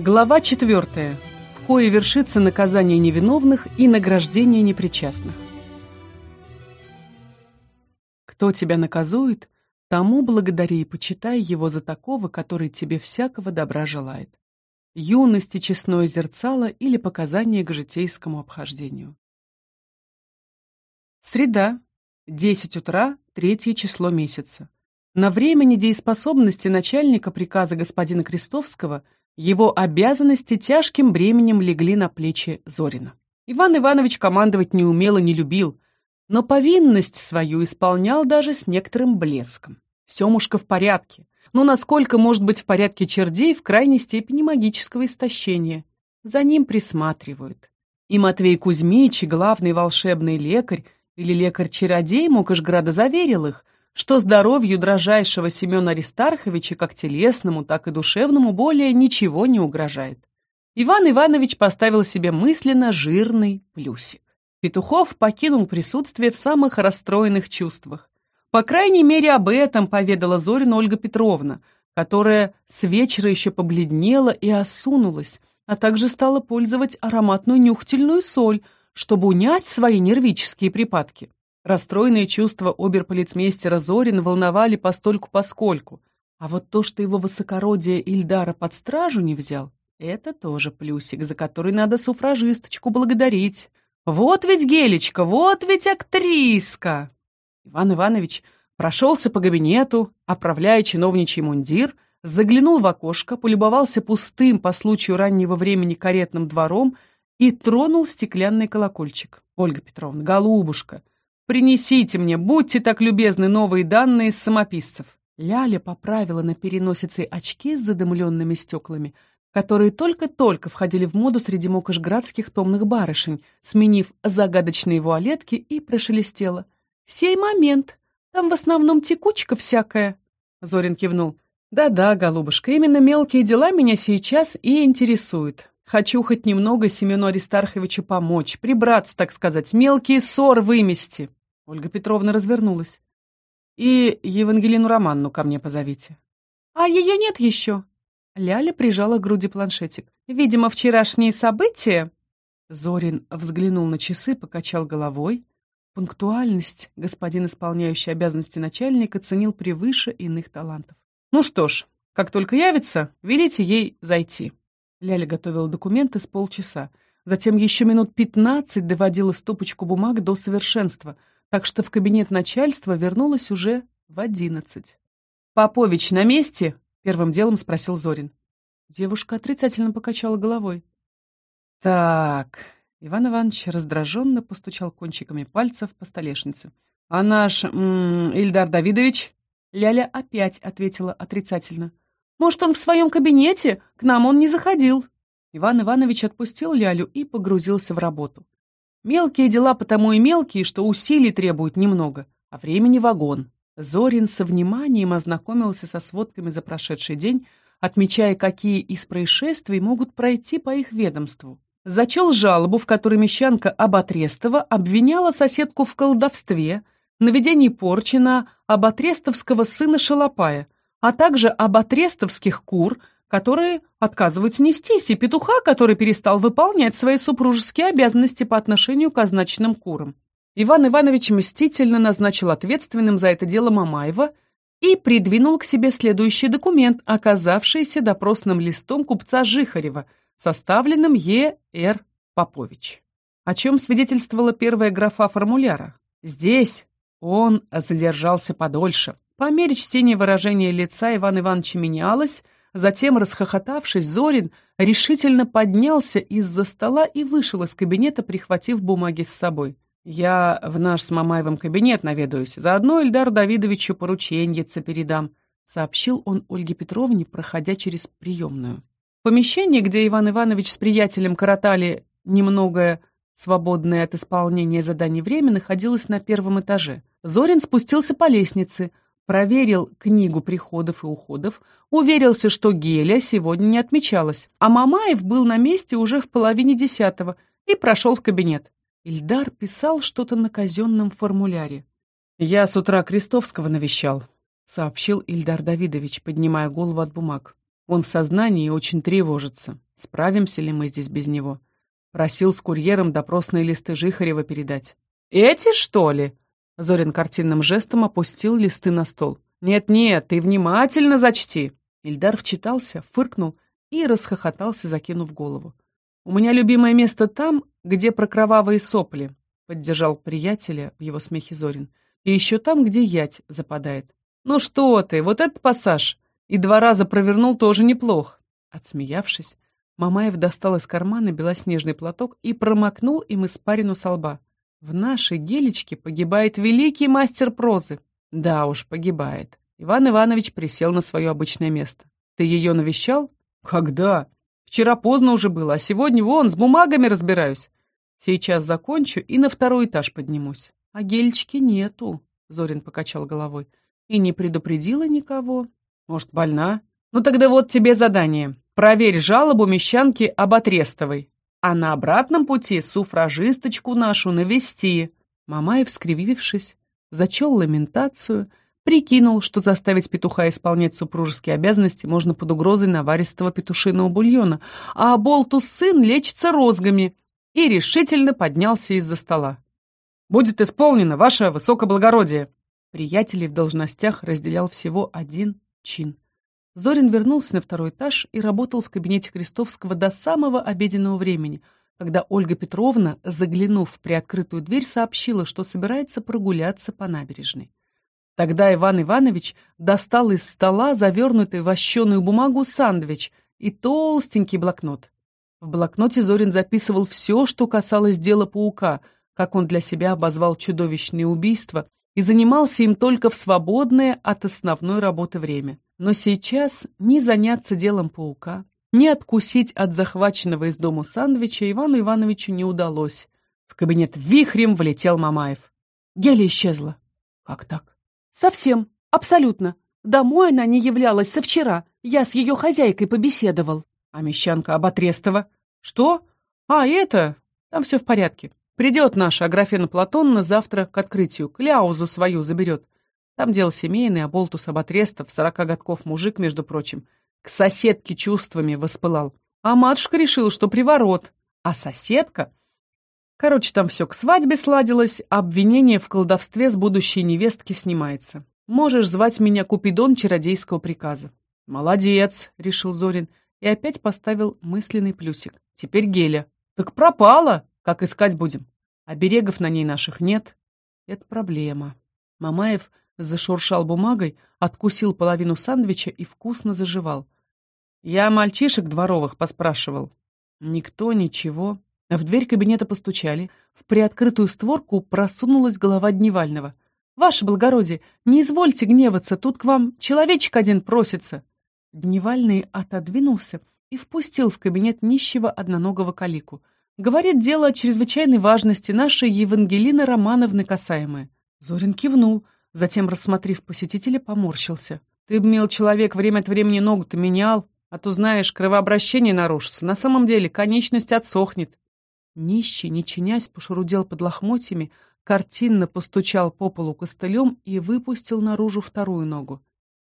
Глава 4. В кое вершится наказание невиновных и награждение непричастных. Кто тебя наказует, тому благодари и почитай его за такого, который тебе всякого добра желает. Юность и честное зерцало или показания к житейскому обхождению. Среда, 10 утра, третье число месяца. На время недееспособности начальника приказа господина Крестовского – его обязанности тяжким бременем легли на плечи Зорина. Иван Иванович командовать не умел и не любил, но повинность свою исполнял даже с некоторым блеском. Все мушка в порядке, но насколько может быть в порядке чердей в крайней степени магического истощения? За ним присматривают. И Матвей Кузьмич, главный волшебный лекарь, или лекарь-чародей Мукошграда заверил их, что здоровью дрожайшего Семена Аристарховича как телесному, так и душевному более ничего не угрожает. Иван Иванович поставил себе мысленно жирный плюсик. Петухов покинул присутствие в самых расстроенных чувствах. По крайней мере, об этом поведала Зорина Ольга Петровна, которая с вечера еще побледнела и осунулась, а также стала пользовать ароматную нюхательную соль, чтобы унять свои нервические припадки. Расстроенные чувства оберполицмейстера Зорина волновали постольку-поскольку. А вот то, что его высокородие Ильдара под стражу не взял, это тоже плюсик, за который надо суфражисточку благодарить. Вот ведь Гелечка, вот ведь актриска! Иван Иванович прошелся по кабинету, оправляя чиновничий мундир, заглянул в окошко, полюбовался пустым по случаю раннего времени каретным двором и тронул стеклянный колокольчик. «Ольга Петровна, голубушка, Принесите мне, будьте так любезны, новые данные с самописцев. Ляля поправила на переносице очки с задымленными стеклами, которые только-только входили в моду среди мокошградских томных барышень, сменив загадочные вуалетки и прошелестела. «Сей момент. Там в основном текучка всякая». Зорин кивнул. «Да-да, голубушка, именно мелкие дела меня сейчас и интересуют. Хочу хоть немного Семену Аристарховичу помочь, прибраться, так сказать, мелкие ссор вымести». Ольга Петровна развернулась. «И Евангелину Романну ко мне позовите». «А ее нет еще?» Ляля прижала к груди планшетик. «Видимо, вчерашние события...» Зорин взглянул на часы, покачал головой. Пунктуальность господин, исполняющий обязанности начальника, ценил превыше иных талантов. «Ну что ж, как только явится, велите ей зайти». Ляля готовила документы с полчаса. Затем еще минут пятнадцать доводила стопочку бумаг до совершенства — так что в кабинет начальства вернулась уже в одиннадцать. «Попович на месте?» — первым делом спросил Зорин. Девушка отрицательно покачала головой. «Так...» — Иван Иванович раздраженно постучал кончиками пальцев по столешнице. «А наш м -м, Ильдар Давидович?» Ляля опять ответила отрицательно. «Может, он в своем кабинете? К нам он не заходил». Иван Иванович отпустил Лялю и погрузился в работу. Мелкие дела потому и мелкие, что усилий требуют немного, а времени вагон. Зорин со вниманием ознакомился со сводками за прошедший день, отмечая, какие из происшествий могут пройти по их ведомству. Зачел жалобу, в которой мещанка Аботрестова обвиняла соседку в колдовстве, наведении порчи на Аботрестовского сына Шалопая, а также Аботрестовских кур – которые отказываются нестись, и петуха, который перестал выполнять свои супружеские обязанности по отношению к означенным курам. Иван Иванович мстительно назначил ответственным за это дело Мамаева и придвинул к себе следующий документ, оказавшийся допросным листом купца Жихарева, составленным Е.Р. Попович. О чем свидетельствовала первая графа формуляра. Здесь он задержался подольше. По мере чтения выражения лица Ивана Ивановича менялось, Затем, расхохотавшись, Зорин решительно поднялся из-за стола и вышел из кабинета, прихватив бумаги с собой. «Я в наш с Мамаевым кабинет наведаюсь. Заодно Эльдар Давидовичу порученьица передам», — сообщил он Ольге Петровне, проходя через приемную. Помещение, где Иван Иванович с приятелем коротали немного свободное от исполнения заданий время, находилось на первом этаже. Зорин спустился по лестнице — проверил книгу приходов и уходов, уверился, что Геля сегодня не отмечалась, а Мамаев был на месте уже в половине десятого и прошел в кабинет. Ильдар писал что-то на казенном формуляре. «Я с утра Крестовского навещал», — сообщил Ильдар Давидович, поднимая голову от бумаг. Он в сознании и очень тревожится. Справимся ли мы здесь без него? Просил с курьером допросные листы Жихарева передать. «Эти, что ли?» Зорин картинным жестом опустил листы на стол. «Нет-нет, ты внимательно зачти!» Ильдар вчитался, фыркнул и расхохотался, закинув голову. «У меня любимое место там, где про кровавые сопли», поддержал приятеля в его смехе Зорин. «И еще там, где ять западает». «Ну что ты, вот этот пассаж! И два раза провернул тоже неплох!» Отсмеявшись, Мамаев достал из кармана белоснежный платок и промокнул им испарину со лба. «В нашей гелечке погибает великий мастер прозы». «Да уж, погибает». Иван Иванович присел на свое обычное место. «Ты ее навещал?» «Когда?» «Вчера поздно уже было, а сегодня вон, с бумагами разбираюсь. Сейчас закончу и на второй этаж поднимусь». «А гельчики нету», — Зорин покачал головой. «И не предупредила никого. Может, больна? Ну тогда вот тебе задание. Проверь жалобу мещанки об Отрестовой. А на обратном пути суфражисточку нашу навести». Мамаев, скривившись, зачел ламентацию, прикинул, что заставить петуха исполнять супружеские обязанности можно под угрозой наваристого петушиного бульона, а болтус сын лечится розгами, и решительно поднялся из-за стола. «Будет исполнено, ваше высокоблагородие!» Приятелей в должностях разделял всего один чин. Зорин вернулся на второй этаж и работал в кабинете Крестовского до самого обеденного времени, когда Ольга Петровна, заглянув в приоткрытую дверь, сообщила, что собирается прогуляться по набережной. Тогда Иван Иванович достал из стола завернутый в вощеную бумагу сандвич и толстенький блокнот. В блокноте Зорин записывал все, что касалось дела паука, как он для себя обозвал чудовищные убийства, и занимался им только в свободное от основной работы время. Но сейчас ни заняться делом паука, ни откусить от захваченного из дому сандвича Ивану Ивановичу не удалось. В кабинет вихрем влетел Мамаев. Геля исчезла. Как так? Совсем, абсолютно. Домой она не являлась со вчера. Я с ее хозяйкой побеседовал. А мещанка Оботрестова? Что? А, это? Там все в порядке. Придет наша Аграфена Платонна завтра к открытию. Кляузу свою заберет. Там дело семейное, а болтус Оботрестов, сорока годков мужик, между прочим, к соседке чувствами воспылал. А матушка решила, что приворот. А соседка... Короче, там все к свадьбе сладилось, а обвинение в колдовстве с будущей невестки снимается. Можешь звать меня Купидон чародейского приказа. Молодец, решил Зорин и опять поставил мысленный плюсик. Теперь Геля. Так пропала! Как искать будем? Оберегов на ней наших нет. Это проблема. Мамаев Зашуршал бумагой, откусил половину сандвича и вкусно заживал. Я мальчишек дворовых поспрашивал. Никто, ничего. В дверь кабинета постучали. В приоткрытую створку просунулась голова Дневального. «Ваше благородие, не извольте гневаться, тут к вам человечек один просится». Дневальный отодвинулся и впустил в кабинет нищего одноногого калику. Говорит, дело чрезвычайной важности нашей Евангелины Романовны касаемое. Зорин кивнул — Затем, рассмотрев посетителя, поморщился. «Ты б, мил человек, время от времени ногу-то менял, а то, знаешь, кровообращение нарушится. На самом деле конечность отсохнет». Нищий, не чинясь, пошурудел под лохмотьями, картинно постучал по полу костылем и выпустил наружу вторую ногу.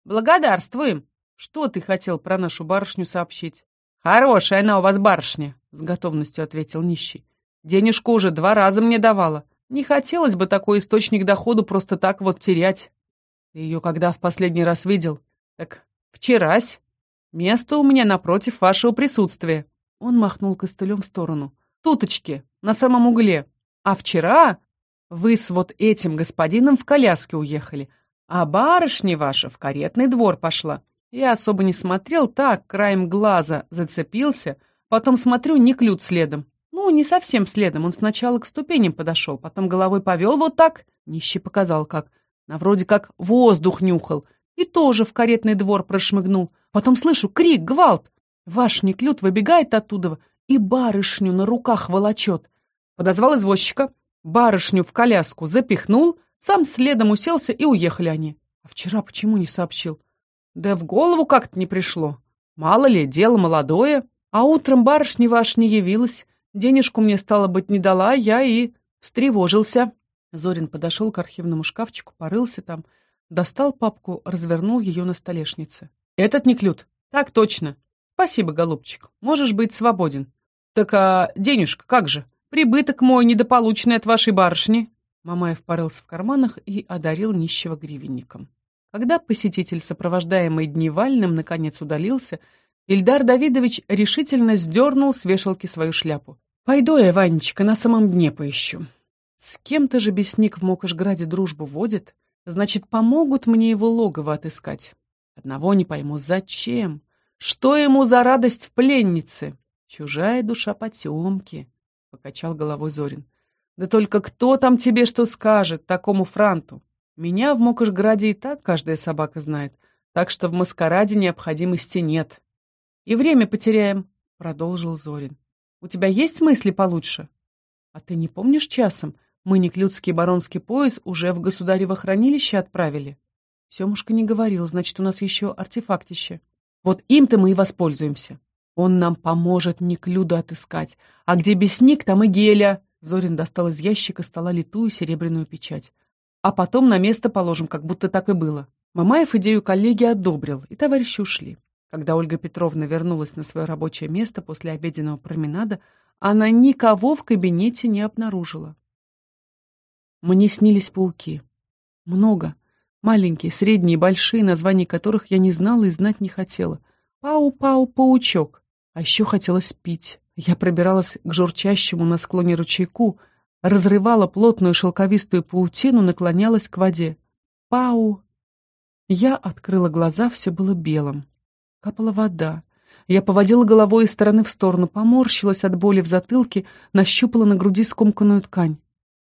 «Благодарствуем! Что ты хотел про нашу барышню сообщить?» «Хорошая она у вас барышня», — с готовностью ответил нищий. «Денежку уже два раза мне давала. Не хотелось бы такой источник доходу просто так вот терять. Ты ее когда в последний раз видел? Так вчерась. Место у меня напротив вашего присутствия. Он махнул костылем в сторону. Туточки, на самом угле. А вчера вы с вот этим господином в коляске уехали, а барышня ваша в каретный двор пошла. Я особо не смотрел, так, краем глаза зацепился, потом смотрю, не клют следом. Ну, не совсем следом. Он сначала к ступеням подошел, потом головой повел вот так. Нищий показал как. На вроде как воздух нюхал. И тоже в каретный двор прошмыгнул. Потом слышу крик, гвалт. Ваш неклюд выбегает оттуда и барышню на руках волочет. Подозвал извозчика, барышню в коляску запихнул, сам следом уселся, и уехали они. А вчера почему не сообщил? Да в голову как-то не пришло. Мало ли, дело молодое. А утром барышня ваш не явилась. Денежку мне, стало быть, не дала, я и встревожился. Зорин подошел к архивному шкафчику, порылся там, достал папку, развернул ее на столешнице. «Этот не клют?» Так точно. Спасибо, голубчик. Можешь быть свободен. Так а денежка как же? Прибыток мой недополученный от вашей барышни. Мамаев порылся в карманах и одарил нищего гривенником. Когда посетитель, сопровождаемый Дневальным, наконец удалился, Ильдар Давидович решительно сдернул с вешалки свою шляпу. «Пойду я, Ванечка, на самом дне поищу. С кем-то же бесник в Мокошграде дружбу водит, значит, помогут мне его логово отыскать. Одного не пойму, зачем? Что ему за радость в пленнице? Чужая душа потемки», — покачал головой Зорин. «Да только кто там тебе что скажет, такому франту? Меня в Мокошграде и так каждая собака знает, так что в маскараде необходимости нет. И время потеряем», — продолжил Зорин. «У тебя есть мысли получше?» «А ты не помнишь часом? Мы Неклюдский баронский пояс уже в государево хранилище отправили». Семушка не говорил, значит, у нас еще артефактище. Вот им-то мы и воспользуемся. Он нам поможет Неклюду отыскать. А где бесник, там и Геля. Зорин достал из ящика стола литую серебряную печать. А потом на место положим, как будто так и было. Мамаев идею коллеги одобрил, и товарищи ушли. Когда Ольга Петровна вернулась на свое рабочее место после обеденного променада, она никого в кабинете не обнаружила. Мне снились пауки. Много. Маленькие, средние, большие, названий которых я не знала и знать не хотела. Пау-пау-паучок. А еще хотелось пить. Я пробиралась к журчащему на склоне ручейку, разрывала плотную шелковистую паутину, наклонялась к воде. Пау! Я открыла глаза, все было белым. Капала вода. Я поводила головой из стороны в сторону, поморщилась от боли в затылке, нащупала на груди скомканную ткань.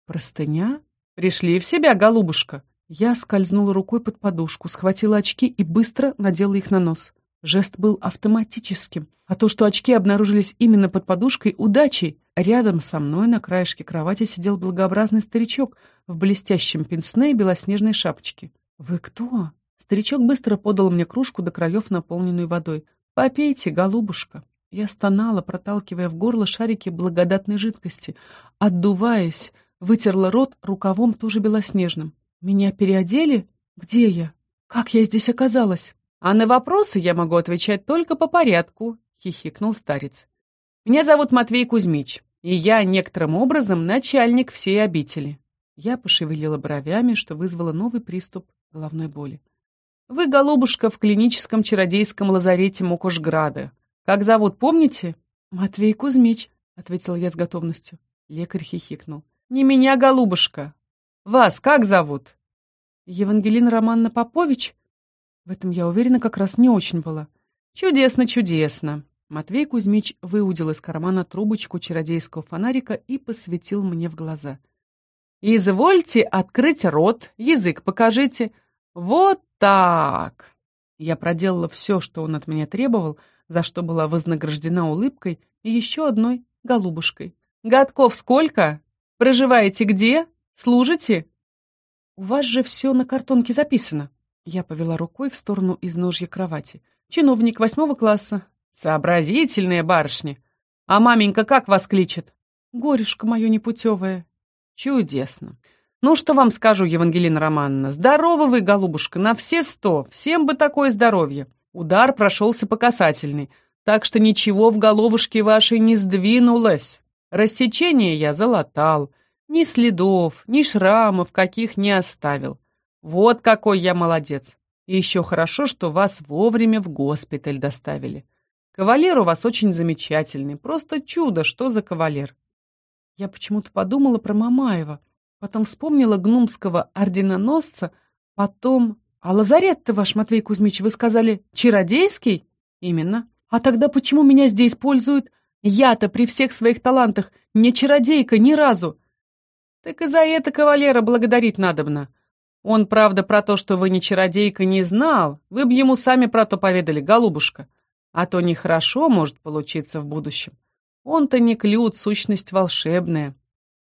Простыня? Пришли в себя, голубушка. Я скользнула рукой под подушку, схватила очки и быстро надела их на нос. Жест был автоматическим, а то, что очки обнаружились именно под подушкой, удачей. Рядом со мной на краешке кровати сидел благообразный старичок в блестящем пенсне и белоснежной шапочке. «Вы кто?» Старичок быстро подал мне кружку до краев, наполненную водой. «Попейте, голубушка». Я стонала, проталкивая в горло шарики благодатной жидкости. Отдуваясь, вытерла рот рукавом тоже белоснежным. Меня переодели? Где я? Как я здесь оказалась? А на вопросы я могу отвечать только по порядку, хихикнул старец. Меня зовут Матвей Кузьмич, и я некоторым образом начальник всей обители. Я пошевелила бровями, что вызвало новый приступ головной боли. Вы, голубушка, в клиническом чародейском лазарете Мукошграда. Как зовут, помните? Матвей Кузьмич, ответила я с готовностью. Лекарь хихикнул. Не меня, голубушка, вас как зовут?» «Евангелина Романна Попович?» В этом я уверена как раз не очень была. «Чудесно, чудесно!» Матвей Кузьмич выудил из кармана трубочку чародейского фонарика и посветил мне в глаза. «Извольте открыть рот, язык покажите. Вот так!» Я проделала все, что он от меня требовал, за что была вознаграждена улыбкой и еще одной голубушкой. «Годков сколько? Проживаете где?» Служите?» «У вас же все на картонке записано». Я повела рукой в сторону изножья кровати. «Чиновник восьмого класса». «Сообразительная барышня. А маменька как вас кличет?» «Горюшка мое непутевое». «Чудесно. Ну, что вам скажу, Евангелина Романовна, здорова вы, голубушка, на все сто, всем бы такое здоровье. Удар прошелся по касательной, так что ничего в головушке вашей не сдвинулось. Рассечение я залатал». Ни следов, ни шрамов каких не оставил. Вот какой я молодец. И еще хорошо, что вас вовремя в госпиталь доставили. Кавалер у вас очень замечательный. Просто чудо, что за кавалер. Я почему-то подумала про Мамаева. Потом вспомнила гнумского орденоносца. Потом... А лазарет-то ваш, Матвей Кузьмич, вы сказали, чародейский? Именно. А тогда почему меня здесь пользуют? Я-то при всех своих талантах не чародейка ни разу. Так и за это кавалера благодарить надобно. Он, правда, про то, что вы не чародейка, не знал. Вы бы ему сами про то поведали, голубушка. А то нехорошо может получиться в будущем. Он-то не клют, сущность волшебная.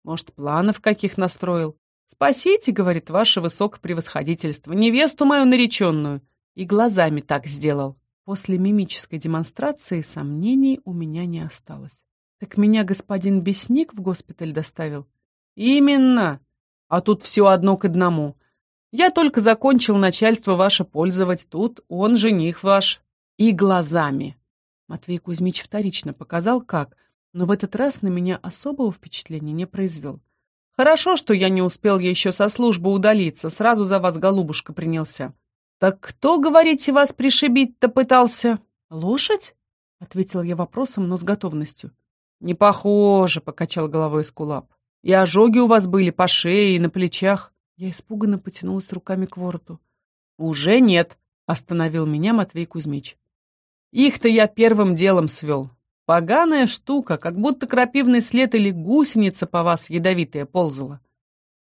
Может, планов каких настроил? «Спасите, — говорит, — ваше высокопревосходительство, невесту мою нареченную!» И глазами так сделал. После мимической демонстрации сомнений у меня не осталось. «Так меня господин Бесник в госпиталь доставил?» «Именно. А тут все одно к одному. Я только закончил начальство ваше пользовать, тут он жених ваш. И глазами. Матвей Кузьмич вторично показал, как, но в этот раз на меня особого впечатления не произвел. Хорошо, что я не успел еще со службы удалиться, сразу за вас голубушка принялся. Так кто, говорите, вас пришибить-то пытался? Лошадь? Ответил я вопросом, но с готовностью. Не похоже, покачал головой Скулап. И ожоги у вас были по шее и на плечах. Я испуганно потянулась руками к вороту. Уже нет, остановил меня Матвей Кузьмич. Их-то я первым делом свел. Поганая штука, как будто крапивный след или гусеница по вас ядовитая ползала.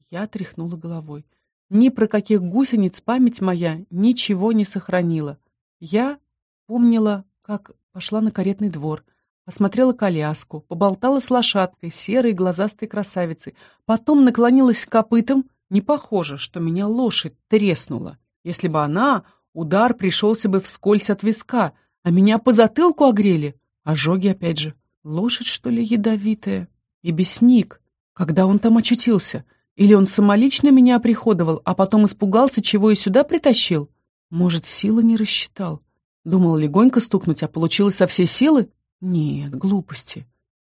Я тряхнула головой. Ни про каких гусениц память моя ничего не сохранила. Я помнила, как пошла на каретный двор, осмотрела коляску, поболтала с лошадкой, серой глазастой красавицей, потом наклонилась к копытам. Не похоже, что меня лошадь треснула. Если бы она, удар пришелся бы вскользь от виска, а меня по затылку огрели. Ожоги опять же. Лошадь, что ли, ядовитая? И бесник. Когда он там очутился? Или он самолично меня оприходовал, а потом испугался, чего и сюда притащил? Может, силы не рассчитал? Думал легонько стукнуть, а получилось со всей силы? Нет, глупости.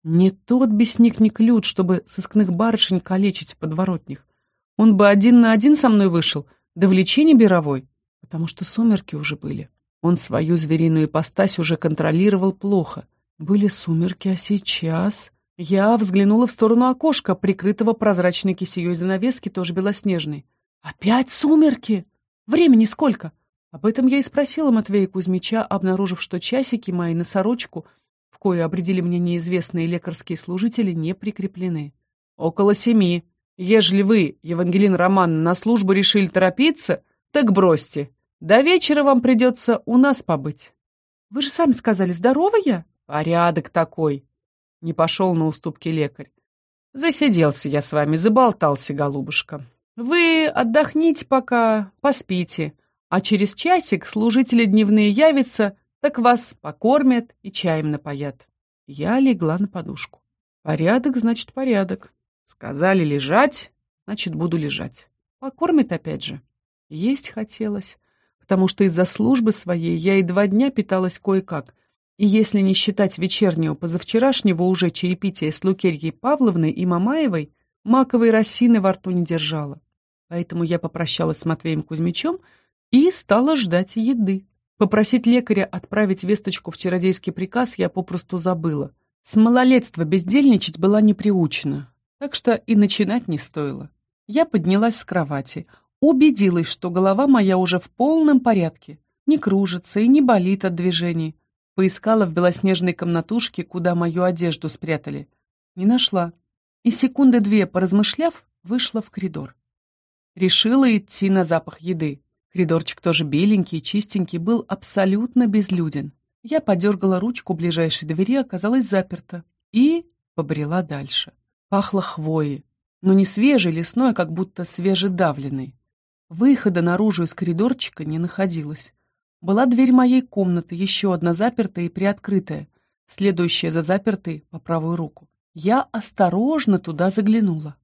Не тот бесник не клют, чтобы сыскных барышень калечить в подворотнях. Он бы один на один со мной вышел, да в лечении бировой, потому что сумерки уже были. Он свою звериную ипостась уже контролировал плохо. Были сумерки, а сейчас... Я взглянула в сторону окошка, прикрытого прозрачной кисеей занавески, тоже белоснежной. «Опять сумерки? Времени сколько?» Об этом я и спросила Матвея Кузьмича, обнаружив, что часики мои на сорочку, в кое обредили мне неизвестные лекарские служители, не прикреплены. «Около семи. Ежели вы, Евангелин Роман, на службу решили торопиться, так бросьте. До вечера вам придется у нас побыть. Вы же сами сказали, здоровая? Порядок такой. Не пошел на уступки лекарь. Засиделся я с вами, заболтался, голубушка. Вы отдохните пока, поспите, а через часик служители дневные явятся, так вас покормят и чаем напоят. Я легла на подушку. Порядок, значит, порядок. Сказали лежать, значит, буду лежать. Покормят опять же. Есть хотелось потому что из-за службы своей я и два дня питалась кое-как, и если не считать вечернего позавчерашнего уже чаепития с Лукерьей Павловной и Мамаевой, маковой росины во рту не держала. Поэтому я попрощалась с Матвеем Кузьмичем и стала ждать еды. Попросить лекаря отправить весточку в чародейский приказ я попросту забыла. С малолетства бездельничать была не приучена, так что и начинать не стоило. Я поднялась с кровати, Убедилась, что голова моя уже в полном порядке, не кружится и не болит от движений. Поискала в белоснежной комнатушке, куда мою одежду спрятали. Не нашла. И секунды две, поразмышляв, вышла в коридор. Решила идти на запах еды. Коридорчик тоже беленький, чистенький, был абсолютно безлюден. Я подергала ручку ближайшей двери, оказалась заперта. И побрела дальше. Пахло хвоей, но не свежей лесной, а как будто свежедавленной. Выхода наружу из коридорчика не находилось. Была дверь моей комнаты, еще одна запертая и приоткрытая, следующая за запертой по правую руку. Я осторожно туда заглянула.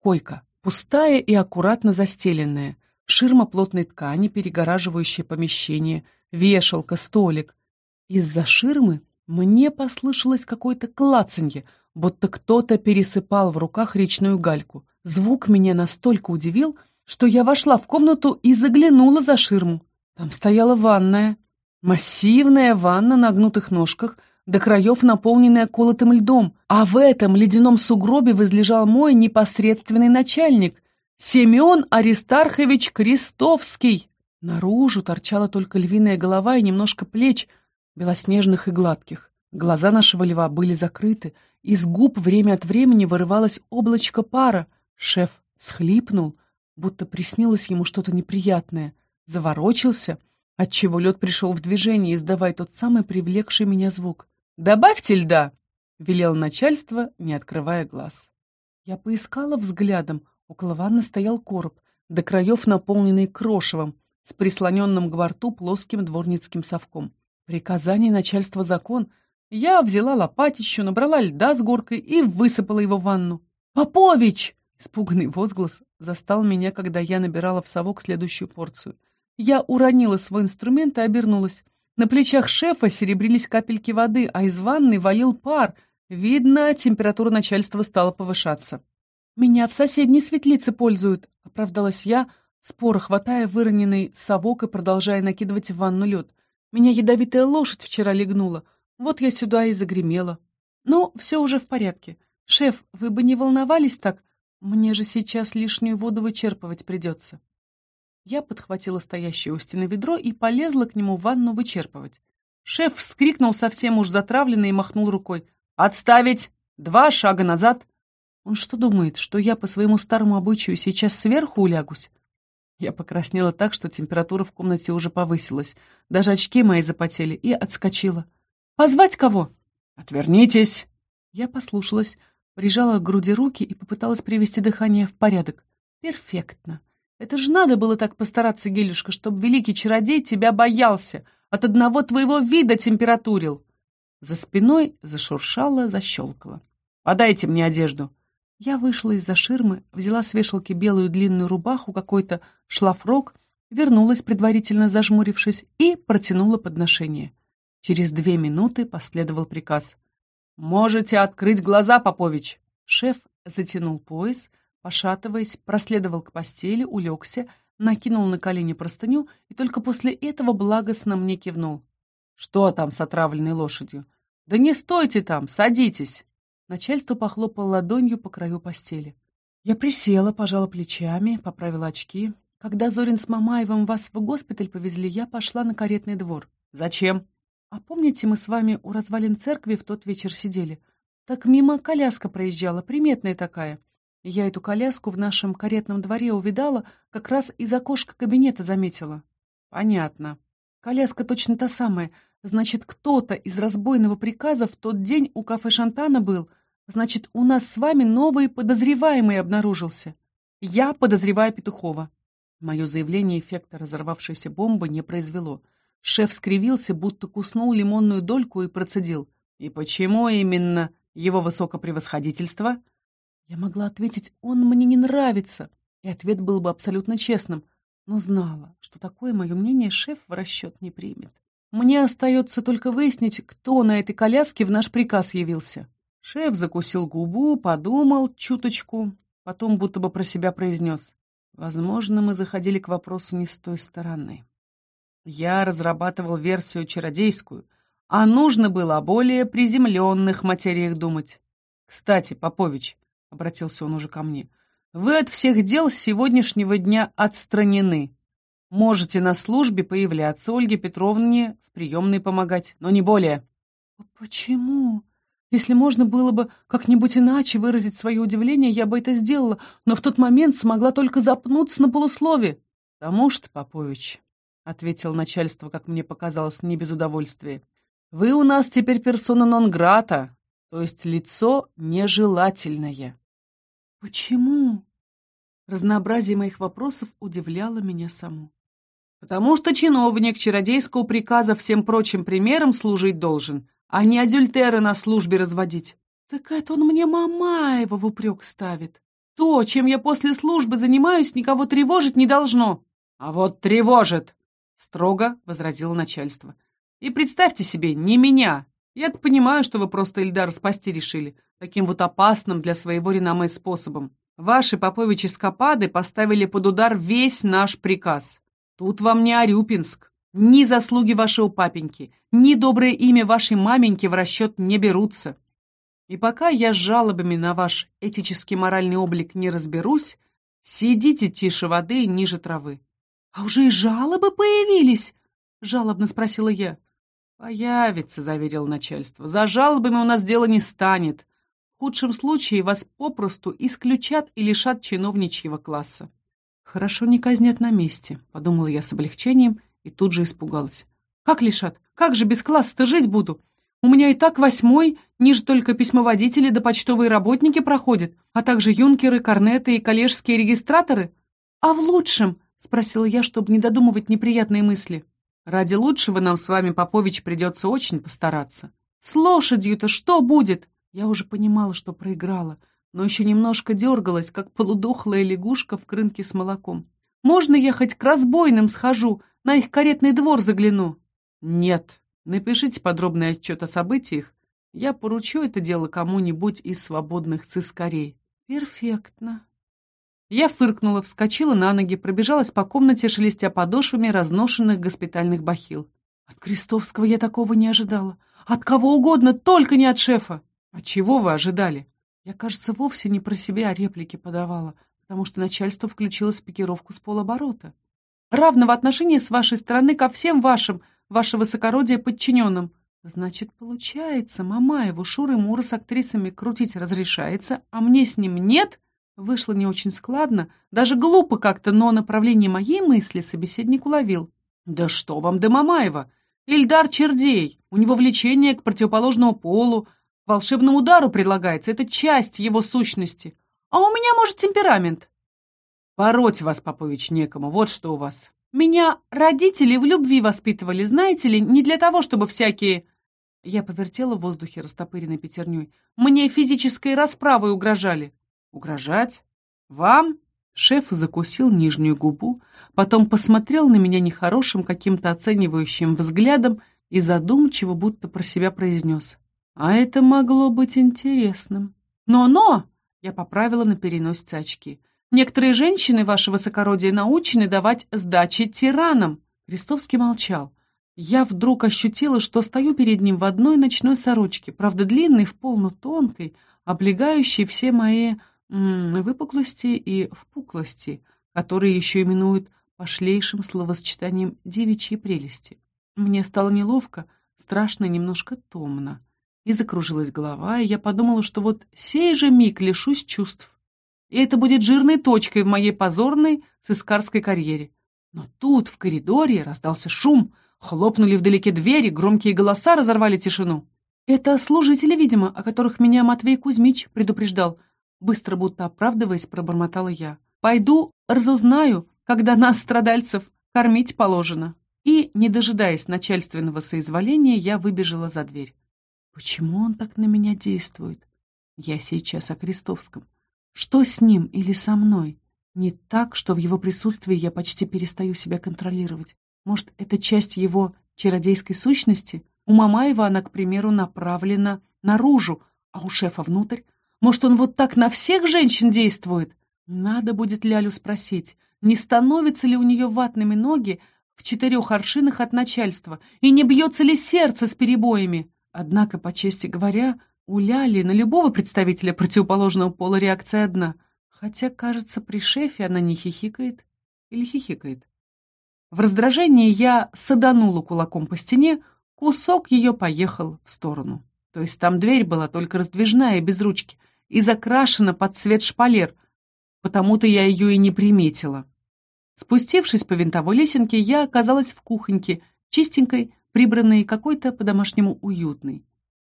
Койка, пустая и аккуратно застеленная, ширма плотной ткани, перегораживающая помещение, вешалка, столик. Из-за ширмы мне послышалось какое-то клацанье, будто кто-то пересыпал в руках речную гальку. Звук меня настолько удивил, что я вошла в комнату и заглянула за ширму. Там стояла ванная. Массивная ванна на гнутых ножках, до краев наполненная колотым льдом, а в этом ледяном сугробе возлежал мой непосредственный начальник, Семен Аристархович Крестовский. Наружу торчала только львиная голова и немножко плеч, белоснежных и гладких. Глаза нашего льва были закрыты, из губ время от времени вырывалось облачко пара. Шеф схлипнул — будто приснилось ему что-то неприятное, заворочился, отчего лед пришел в движение, издавая тот самый привлекший меня звук. «Добавьте льда!» — велел начальство, не открывая глаз. Я поискала взглядом. Около ванны стоял короб, до краев наполненный крошевом, с прислоненным к борту плоским дворницким совком. Приказание начальства закон. Я взяла лопатищу, набрала льда с горкой и высыпала его в ванну. «Попович!» Испуганный возглас застал меня, когда я набирала в совок следующую порцию. Я уронила свой инструмент и обернулась. На плечах шефа серебрились капельки воды, а из ванны валил пар. Видно, температура начальства стала повышаться. «Меня в соседней светлице пользуют», — оправдалась я, споро хватая выроненный совок и продолжая накидывать в ванну лед. «Меня ядовитая лошадь вчера легнула. Вот я сюда и загремела. Но все уже в порядке. Шеф, вы бы не волновались так? Мне же сейчас лишнюю воду вычерпывать придется». Я подхватила стоящее у стены ведро и полезла к нему в ванну вычерпывать. Шеф вскрикнул совсем уж затравленный и махнул рукой. «Отставить! Два шага назад!» Он что думает, что я по своему старому обычаю сейчас сверху улягусь? Я покраснела так, что температура в комнате уже повысилась. Даже очки мои запотели и отскочила. «Позвать кого?» «Отвернитесь!» Я послушалась, прижала к груди руки и попыталась привести дыхание в порядок. «Перфектно. Это же надо было так постараться, Гелюшка, чтобы великий чародей тебя боялся, от одного твоего вида температурил. За спиной зашуршало, защелкало. «Подайте мне одежду!» Я вышла из-за ширмы, взяла с вешалки белую длинную рубаху, какой-то шлафрок, вернулась, предварительно зажмурившись, и протянула подношение. Через две минуты последовал приказ. «Можете открыть глаза, Попович!» Шеф затянул пояс, Пошатываясь, проследовал к постели, улегся, накинул на колени простыню и только после этого благостно мне кивнул. «Что там с отравленной лошадью?» «Да не стойте там, садитесь!» Начальство похлопало ладонью по краю постели. Я присела, пожала плечами, поправила очки. Когда Зорин с Мамаевым вас в госпиталь повезли, я пошла на каретный двор. «Зачем?» «А помните, мы с вами у развалин церкви в тот вечер сидели? Так мимо коляска проезжала, приметная такая. Я эту коляску в нашем каретном дворе увидала, как раз из окошка кабинета заметила. Понятно. Коляска точно та самая. Значит, кто-то из разбойного приказа в тот день у кафе Шантана был. Значит, у нас с вами новый подозреваемый обнаружился. Я подозреваю Петухова. Мое заявление эффекта разорвавшейся бомбы не произвело. Шеф скривился, будто куснул лимонную дольку и процедил. «И почему именно его высокопревосходительство?» Я могла ответить «он мне не нравится», и ответ был бы абсолютно честным, но знала, что такое мое мнение шеф в расчет не примет. Мне остается только выяснить, кто на этой коляске в наш приказ явился. Шеф закусил губу, подумал чуточку, потом будто бы про себя произнес. Возможно, мы заходили к вопросу не с той стороны. Я разрабатывал версию чародейскую, а нужно было о более приземленных материях думать. Кстати, Попович, — обратился он уже ко мне, — «вы от всех дел с сегодняшнего дня отстранены. Можете на службе появляться Ольге Петровне в приемной помогать, но не более». «А «Почему? Если можно было бы как-нибудь иначе выразить свое удивление, я бы это сделала, но в тот момент смогла только запнуться на полуслове». «Потому что, Попович», — ответил начальство, как мне показалось, не без удовольствия, — «вы у нас теперь персона нон-грата, то есть лицо нежелательное. Почему? Разнообразие моих вопросов удивляло меня саму. Потому что чиновник чародейского приказа всем прочим примером служить должен, а не адюльтеры на службе разводить. Так это он мне Мамаева в упрек ставит. То, чем я после службы занимаюсь, никого тревожить не должно. А вот тревожит, строго возразило начальство. И представьте себе, не меня, я-то понимаю, что вы просто Ильдар спасти решили, таким вот опасным для своего реноме способом. Ваши Поповичи Скопады поставили под удар весь наш приказ. Тут вам не Арюпинск. Ни заслуги вашего папеньки, ни доброе имя вашей маменьки в расчет не берутся. И пока я с жалобами на ваш этический моральный облик не разберусь, сидите тише воды и ниже травы. — А уже и жалобы появились? — жалобно спросила я. «Появится», — заверил начальство. «За жалобами у нас дело не станет. В худшем случае вас попросту исключат и лишат чиновничьего класса». «Хорошо не казнят на месте», — подумала я с облегчением и тут же испугалась. «Как лишат? Как же без класса-то жить буду? У меня и так восьмой, ниже только письмоводители да почтовые работники проходят, а также юнкеры, корнеты и коллежские регистраторы. А в лучшем?» — спросила я, чтобы не додумывать неприятные мысли. Ради лучшего нам с вами, Попович, придется очень постараться. С лошадью-то что будет? Я уже понимала, что проиграла, но еще немножко дергалась, как полудохлая лягушка в крынке с молоком. Можно я хоть к разбойным схожу, на их каретный двор загляну? Нет. Напишите подробный отчет о событиях. Я поручу это дело кому-нибудь из свободных цискарей. Перфектно. Я фыркнула, вскочила на ноги, пробежалась по комнате, шелестя подошвами разношенных госпитальных бахил. От Крестовского я такого не ожидала. От кого угодно, только не от шефа. А чего вы ожидали? Я, кажется, вовсе не про себя реплики подавала, потому что начальство включилось в пикировку с полоборота. Равного отношения с вашей стороны ко всем вашим, ваше высокородие подчиненным. Значит, получается, Мамаеву Шуры-Муры с актрисами крутить разрешается, а мне с ним нет? Вышло не очень складно, даже глупо как-то, но направление моей мысли собеседник уловил. «Да что вам до Мамаева? Ильдар Чердей, у него влечение к противоположному полу, волшебному удару предлагается, это часть его сущности. А у меня, может, темперамент. Пороть вас, Попович, некому, вот что у вас. Меня родители в любви воспитывали, знаете ли, не для того, чтобы всякие... Я повертела в воздухе растопыренной пятерней. Мне физической расправой угрожали. Угрожать? Вам? Шеф закусил нижнюю губу, потом посмотрел на меня нехорошим каким-то оценивающим взглядом и задумчиво будто про себя произнес. А это могло быть интересным. Но-но! Я поправила на переносице очки. Некоторые женщины, ваше высокородие, научены давать сдачи тиранам. Крестовский молчал. Я вдруг ощутила, что стою перед ним в одной ночной сорочке, правда длинной, в пол, но тонкой, облегающей все мои выпуклости и впуклости, которые еще именуют пошлейшим словосочетанием девичьи прелести. Мне стало неловко, страшно немножко томно и закружилась голова, и я подумала, что вот сей же миг лишусь чувств. И это будет жирной точкой в моей позорной сыскарской карьере. Но тут, в коридоре, раздался шум, хлопнули вдалеке двери, громкие голоса разорвали тишину. Это служители, видимо, о которых меня Матвей Кузьмич предупреждал. Быстро, будто оправдываясь, пробормотала я. Пойду разузнаю, когда нас, страдальцев, кормить положено. И, не дожидаясь начальственного соизволения, я выбежала за дверь. Почему он так на меня действует? Я сейчас о Крестовском. Что с ним или со мной? Не так, что в его присутствии я почти перестаю себя контролировать. Может, это часть его чародейской сущности? У Мамаева она, к примеру, направлена наружу, а у шефа внутрь. Может, он вот так на всех женщин действует? Надо будет Лялю спросить, не становятся ли у нее ватными ноги в четырех аршинах от начальства, и не бьется ли сердце с перебоями? Однако, по чести говоря, у Ляли на любого представителя противоположного пола реакция одна. Хотя, кажется, при шефе она не хихикает или хихикает. В раздражении я саданула кулаком по стене, кусок ее поехал в сторону. То есть там дверь была только раздвижная, без ручки, и закрашена под цвет шпалер, потому-то я ее и не приметила. Спустившись по винтовой лесенке, я оказалась в кухоньке, чистенькой, прибранный какой-то по-домашнему уютный.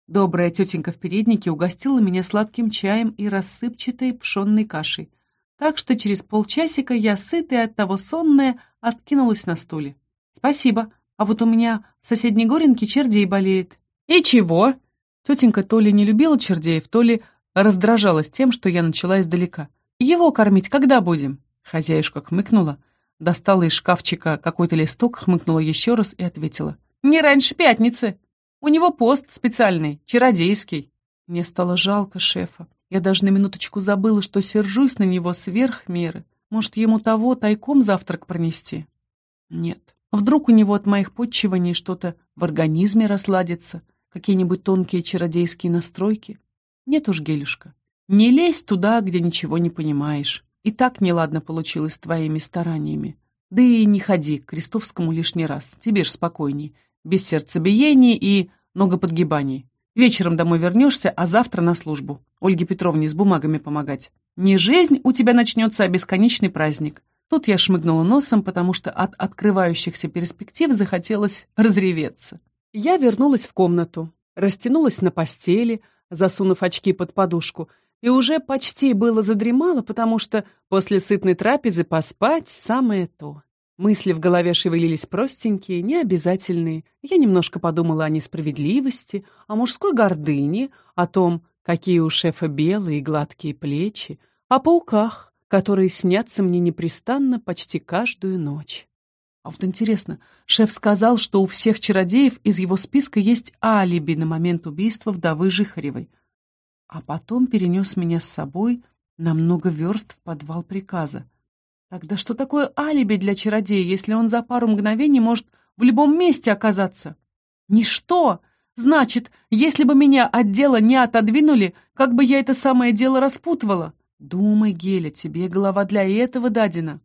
Добрая тетенька в переднике угостила меня сладким чаем и рассыпчатой пшенной кашей, так что через полчасика я, сытая от того сонная, откинулась на стуле. «Спасибо, а вот у меня в соседней горенке чердей болеет». «И чего?» Тетенька то ли не любила чердеев, то ли раздражалась тем, что я начала издалека. «Его кормить когда будем?» Хозяюшка хмыкнула, достала из шкафчика какой-то листок, хмыкнула еще раз и ответила. Не раньше пятницы. У него пост специальный, чародейский. Мне стало жалко шефа. Я даже на минуточку забыла, что сержусь на него сверх меры. Может, ему того тайком завтрак пронести? Нет. Вдруг у него от моих подчиваний что-то в организме разладится, какие-нибудь тонкие чародейские настройки? Нет уж, Гелюшка, не лезь туда, где ничего не понимаешь. И так неладно получилось с твоими стараниями. Да и не ходи к Крестовскому лишний раз, тебе ж спокойней без сердцебиений и ногоподгибаний. Вечером домой вернешься, а завтра на службу. Ольге Петровне с бумагами помогать. Не жизнь у тебя начнется, а бесконечный праздник. Тут я шмыгнула носом, потому что от открывающихся перспектив захотелось разреветься. Я вернулась в комнату, растянулась на постели, засунув очки под подушку, и уже почти было задремала, потому что после сытной трапезы поспать самое то. Мысли в голове шевелились простенькие, необязательные. Я немножко подумала о несправедливости, о мужской гордыне, о том, какие у шефа белые и гладкие плечи, о пауках, которые снятся мне непрестанно почти каждую ночь. А вот интересно, шеф сказал, что у всех чародеев из его списка есть алиби на момент убийства вдовы Жихаревой. А потом перенес меня с собой на много верст в подвал приказа. Тогда что такое алиби для чародея, если он за пару мгновений может в любом месте оказаться? Ничто! Значит, если бы меня от дела не отодвинули, как бы я это самое дело распутывала? Думай, Геля, тебе голова для этого дадена.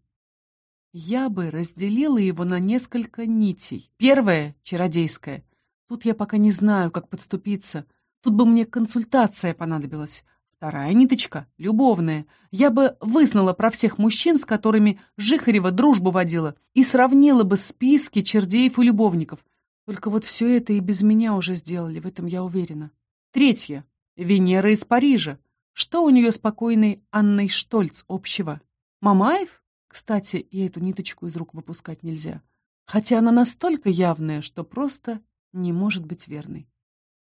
Я бы разделила его на несколько нитей. Первая — чародейская. Тут я пока не знаю, как подступиться. Тут бы мне консультация понадобилась. Вторая ниточка — любовная. Я бы вызнала про всех мужчин, с которыми Жихарева дружбу водила, и сравнила бы списки чердеев и любовников. Только вот все это и без меня уже сделали, в этом я уверена. Третье. Венера из Парижа. Что у нее с покойной Анной Штольц общего? Мамаев? Кстати, и эту ниточку из рук выпускать нельзя. Хотя она настолько явная, что просто не может быть верной.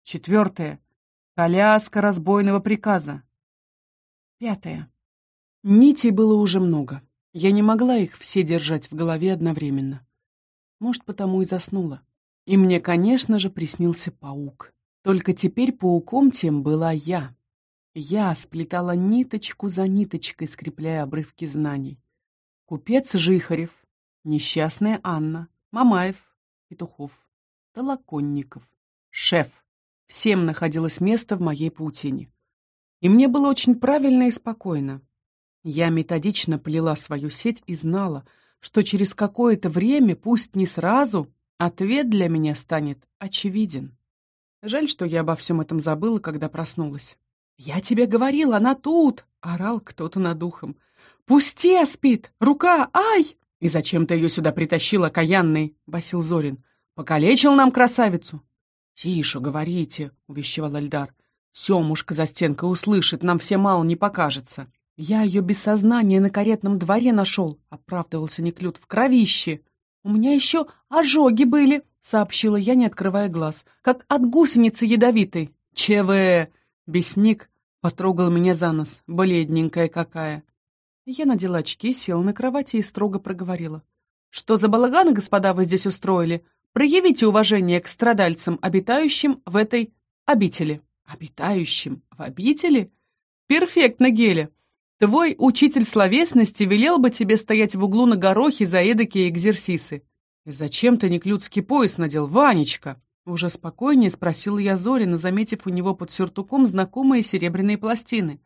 Четвертое. Коляска разбойного приказа. Пятое. Нитей было уже много. Я не могла их все держать в голове одновременно. Может, потому и заснула. И мне, конечно же, приснился паук. Только теперь пауком тем была я. Я сплетала ниточку за ниточкой, скрепляя обрывки знаний. Купец Жихарев, несчастная Анна, Мамаев, Петухов, Толоконников, шеф. Всем находилось место в моей паутине. И мне было очень правильно и спокойно. Я методично плела свою сеть и знала, что через какое-то время, пусть не сразу, ответ для меня станет очевиден. Жаль, что я обо всем этом забыла, когда проснулась. «Я тебе говорил, она тут!» — орал кто-то над ухом. «Пусти, а спит! Рука! Ай!» «И зачем ты ее сюда притащил, окаянный?» — басил Зорин. «Покалечил нам красавицу!» «Тише, говорите!» — увещевал Эльдар. «Семушка за стенкой услышит, нам все мало не покажется!» «Я ее без сознания на каретном дворе нашел!» — оправдывался Неклюд в кровище. «У меня еще ожоги были!» — сообщила я, не открывая глаз. «Как от гусеницы ядовитой!» «ЧВ!» — бесник потрогал меня за нос. Бледненькая какая. Я надела очки, села на кровати и строго проговорила. «Что за балаганы, господа, вы здесь устроили? Проявите уважение к страдальцам, обитающим в этой обители». «Обитающим в обители?» «Перфектно, Геля. Твой учитель словесности велел бы тебе стоять в углу на горохе за эдакие экзерсисы. И зачем ты неклюдский пояс надел, Ванечка?» Уже спокойнее спросила я Зорина, заметив у него под сюртуком знакомые серебряные пластины.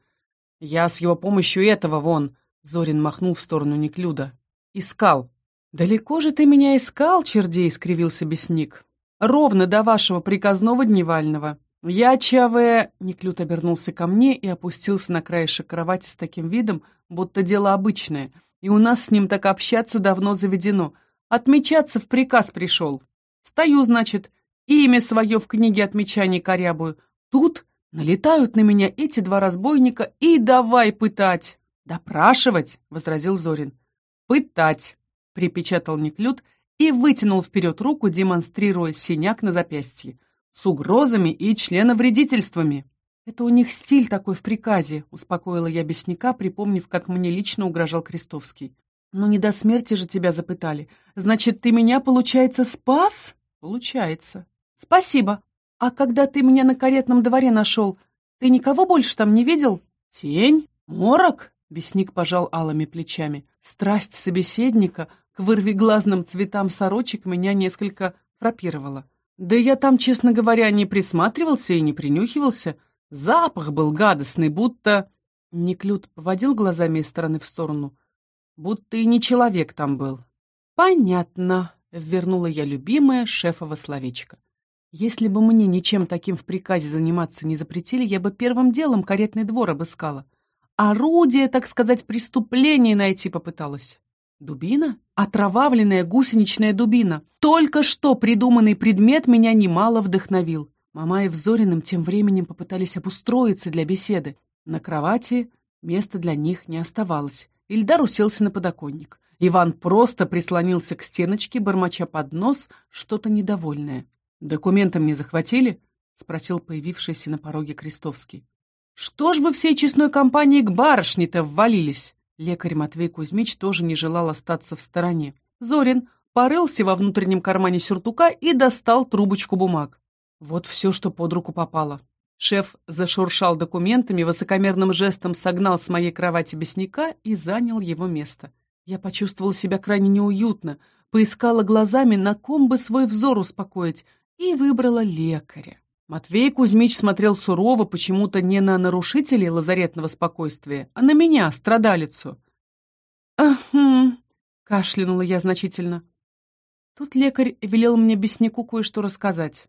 «Я с его помощью этого вон Зорин махнул в сторону Неклюда. «Искал». «Далеко же ты меня искал, чердей?» — скривился бесник. «Ровно до вашего приказного дневального. Я, Чаве...» — Неклюд обернулся ко мне и опустился на краешек кровати с таким видом, будто дело обычное, и у нас с ним так общаться давно заведено. Отмечаться в приказ пришел. Стою, значит, имя свое в книге отмечаний корябую. Тут налетают на меня эти два разбойника и давай пытать. «Допрашивать!» — возразил Зорин. «Пытать!» — припечатал Неклюд и вытянул вперед руку, демонстрируя синяк на запястье. «С угрозами и членовредительствами!» «Это у них стиль такой в приказе», — успокоила я бесника, припомнив, как мне лично угрожал Крестовский. «Но не до смерти же тебя запытали. Значит, ты меня, получается, спас?» «Получается». «Спасибо. А когда ты меня на каретном дворе нашел, ты никого больше там не видел?» «Тень? Морок?» Бесник пожал алыми плечами. Страсть собеседника к вырвиглазным цветам сорочек меня несколько фрапировала. Да я там, честно говоря, не присматривался и не принюхивался. Запах был гадостный, будто... Неклюд поводил глазами из стороны в сторону. Будто и не человек там был. «Понятно», — вернула я любимое шефово словечко. «Если бы мне ничем таким в приказе заниматься не запретили, я бы первым делом каретный двор обыскала. Орудие, так сказать, преступления найти попыталась. Дубина? Отрававленная гусеничная дубина. Только что придуманный предмет меня немало вдохновил. Мамаев с Зориным тем временем попытались обустроиться для беседы. На кровати места для них не оставалось. Ильдар уселся на подоконник. Иван просто прислонился к стеночке, бормоча под нос что-то недовольное. «Документом не захватили?» — спросил появившийся на пороге Крестовский. «Что ж вы всей честной компанией к барышне-то ввалились?» Лекарь Матвей Кузьмич тоже не желал остаться в стороне. Зорин порылся во внутреннем кармане сюртука и достал трубочку бумаг. Вот все, что под руку попало. Шеф зашуршал документами, высокомерным жестом согнал с моей кровати бесняка и занял его место. Я почувствовала себя крайне неуютно, поискала глазами, на ком бы свой взор успокоить, и выбрала лекаря. Матвей Кузьмич смотрел сурово, почему-то не на нарушителей лазаретного спокойствия, а на меня, страдалицу. «Ахм», — кашлянула я значительно. Тут лекарь велел мне бесняку кое-что рассказать.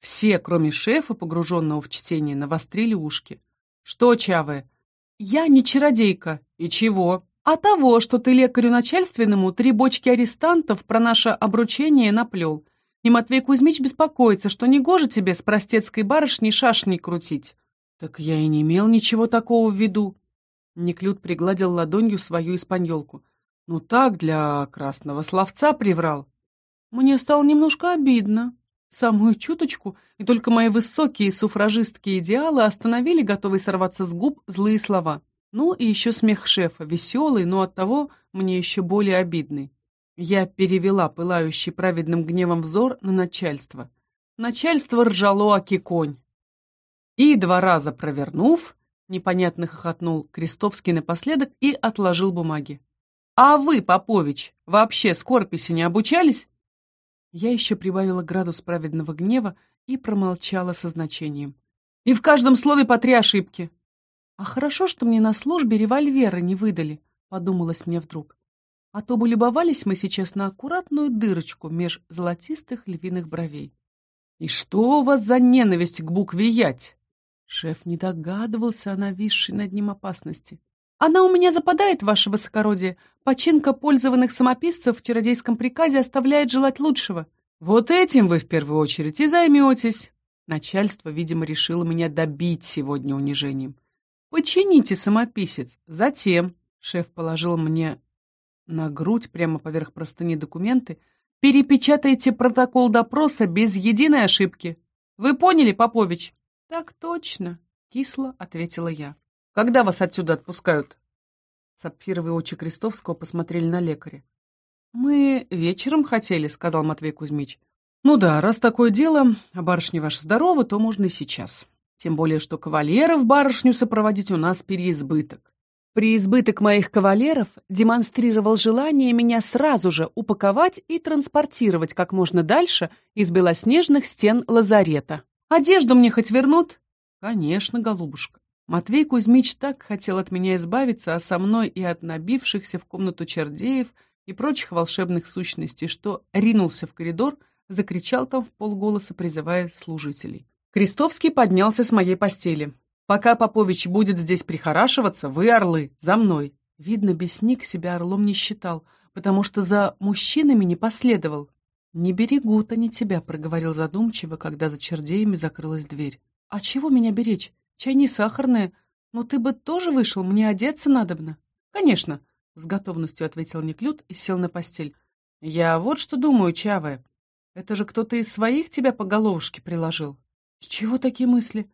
Все, кроме шефа, погруженного в чтение, навострили ушки. «Что, Чавы?» «Я не чародейка». «И чего?» «А того, что ты лекарю начальственному три бочки арестантов про наше обручение наплел. И Матвей Кузьмич беспокоится, что негоже тебе с простецкой барышней шашни крутить». «Так я и не имел ничего такого в виду». Неклюд пригладил ладонью свою испаньолку. «Ну так, для красного словца приврал». Мне стало немножко обидно. Самую чуточку, и только мои высокие суфражистские идеалы остановили готовые сорваться с губ злые слова. Ну и еще смех шефа, веселый, но оттого мне еще более обидный. Я перевела пылающий праведным гневом взор на начальство. Начальство ржало аки конь. И два раза провернув, непонятно хохотнул Крестовский напоследок и отложил бумаги. «А вы, Попович, вообще скорписи не обучались?» Я еще прибавила градус праведного гнева и промолчала со значением. «И в каждом слове по три ошибки!» «А хорошо, что мне на службе револьвера не выдали», — подумалось мне вдруг. «А то бы любовались мы сейчас на аккуратную дырочку меж золотистых львиных бровей». «И что у вас за ненависть к букве «ять»?» Шеф не догадывался о нависшей над ним опасности. Она у меня западает, ваше высокородие. Починка пользованных самописцев в чародейском приказе оставляет желать лучшего. Вот этим вы в первую очередь и займетесь. Начальство, видимо, решило меня добить сегодня унижением. Почините самописец. Затем шеф положил мне на грудь прямо поверх простыни документы. Перепечатайте протокол допроса без единой ошибки. Вы поняли, Попович? Так точно, кисло ответила я. Когда вас отсюда отпускают?» Сапфировые очи Крестовского посмотрели на лекаря. «Мы вечером хотели», — сказал Матвей Кузьмич. «Ну да, раз такое дело, а барышня ваша здорова, то можно и сейчас. Тем более, что кавалеров барышню сопроводить у нас переизбыток. Преизбыток моих кавалеров демонстрировал желание меня сразу же упаковать и транспортировать как можно дальше из белоснежных стен лазарета. Одежду мне хоть вернут? Конечно, голубушка. Матвей Кузьмич так хотел от меня избавиться, а со мной и от набившихся в комнату чердеев и прочих волшебных сущностей, что ринулся в коридор, закричал там в полголоса, призывая служителей. Крестовский поднялся с моей постели. «Пока Попович будет здесь прихорашиваться, вы, орлы, за мной!» Видно, бесник себя орлом не считал, потому что за мужчинами не последовал. «Не берегут они тебя», — проговорил задумчиво, когда за чердеями закрылась дверь. «А чего меня беречь? Чай не сахарная, но ты бы тоже вышел, мне одеться надобно. Конечно, с готовностью ответил Неклюд и сел на постель. Я вот что думаю, Чавая. Это же кто-то из своих тебя по головушке приложил. С чего такие мысли?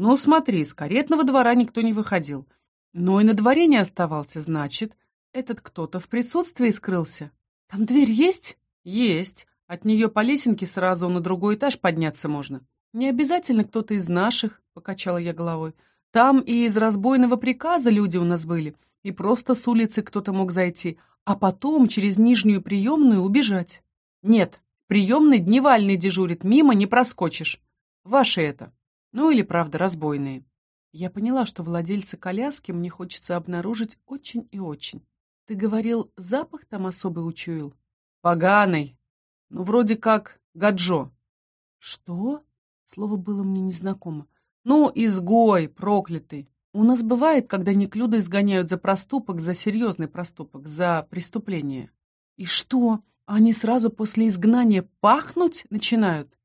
Ну, смотри, с каретного двора никто не выходил. Но и на дворе не оставался, значит, этот кто-то в присутствии скрылся. Там дверь есть? Есть. От нее по лесенке сразу на другой этаж подняться можно. Не обязательно кто-то из наших, покачала я головой. Там и из разбойного приказа люди у нас были, и просто с улицы кто-то мог зайти, а потом через нижнюю приемную убежать. Нет, приемный дневальный дежурит, мимо не проскочишь. Ваши это. Ну или, правда, разбойные. Я поняла, что владельца коляски мне хочется обнаружить очень и очень. Ты говорил, запах там особый учуял? Поганый. Ну, вроде как гаджо. Что? Слово было мне незнакомо. Ну, изгой, проклятый. У нас бывает, когда неклюда изгоняют за проступок, за серьезный проступок, за преступление. И что, они сразу после изгнания пахнуть начинают?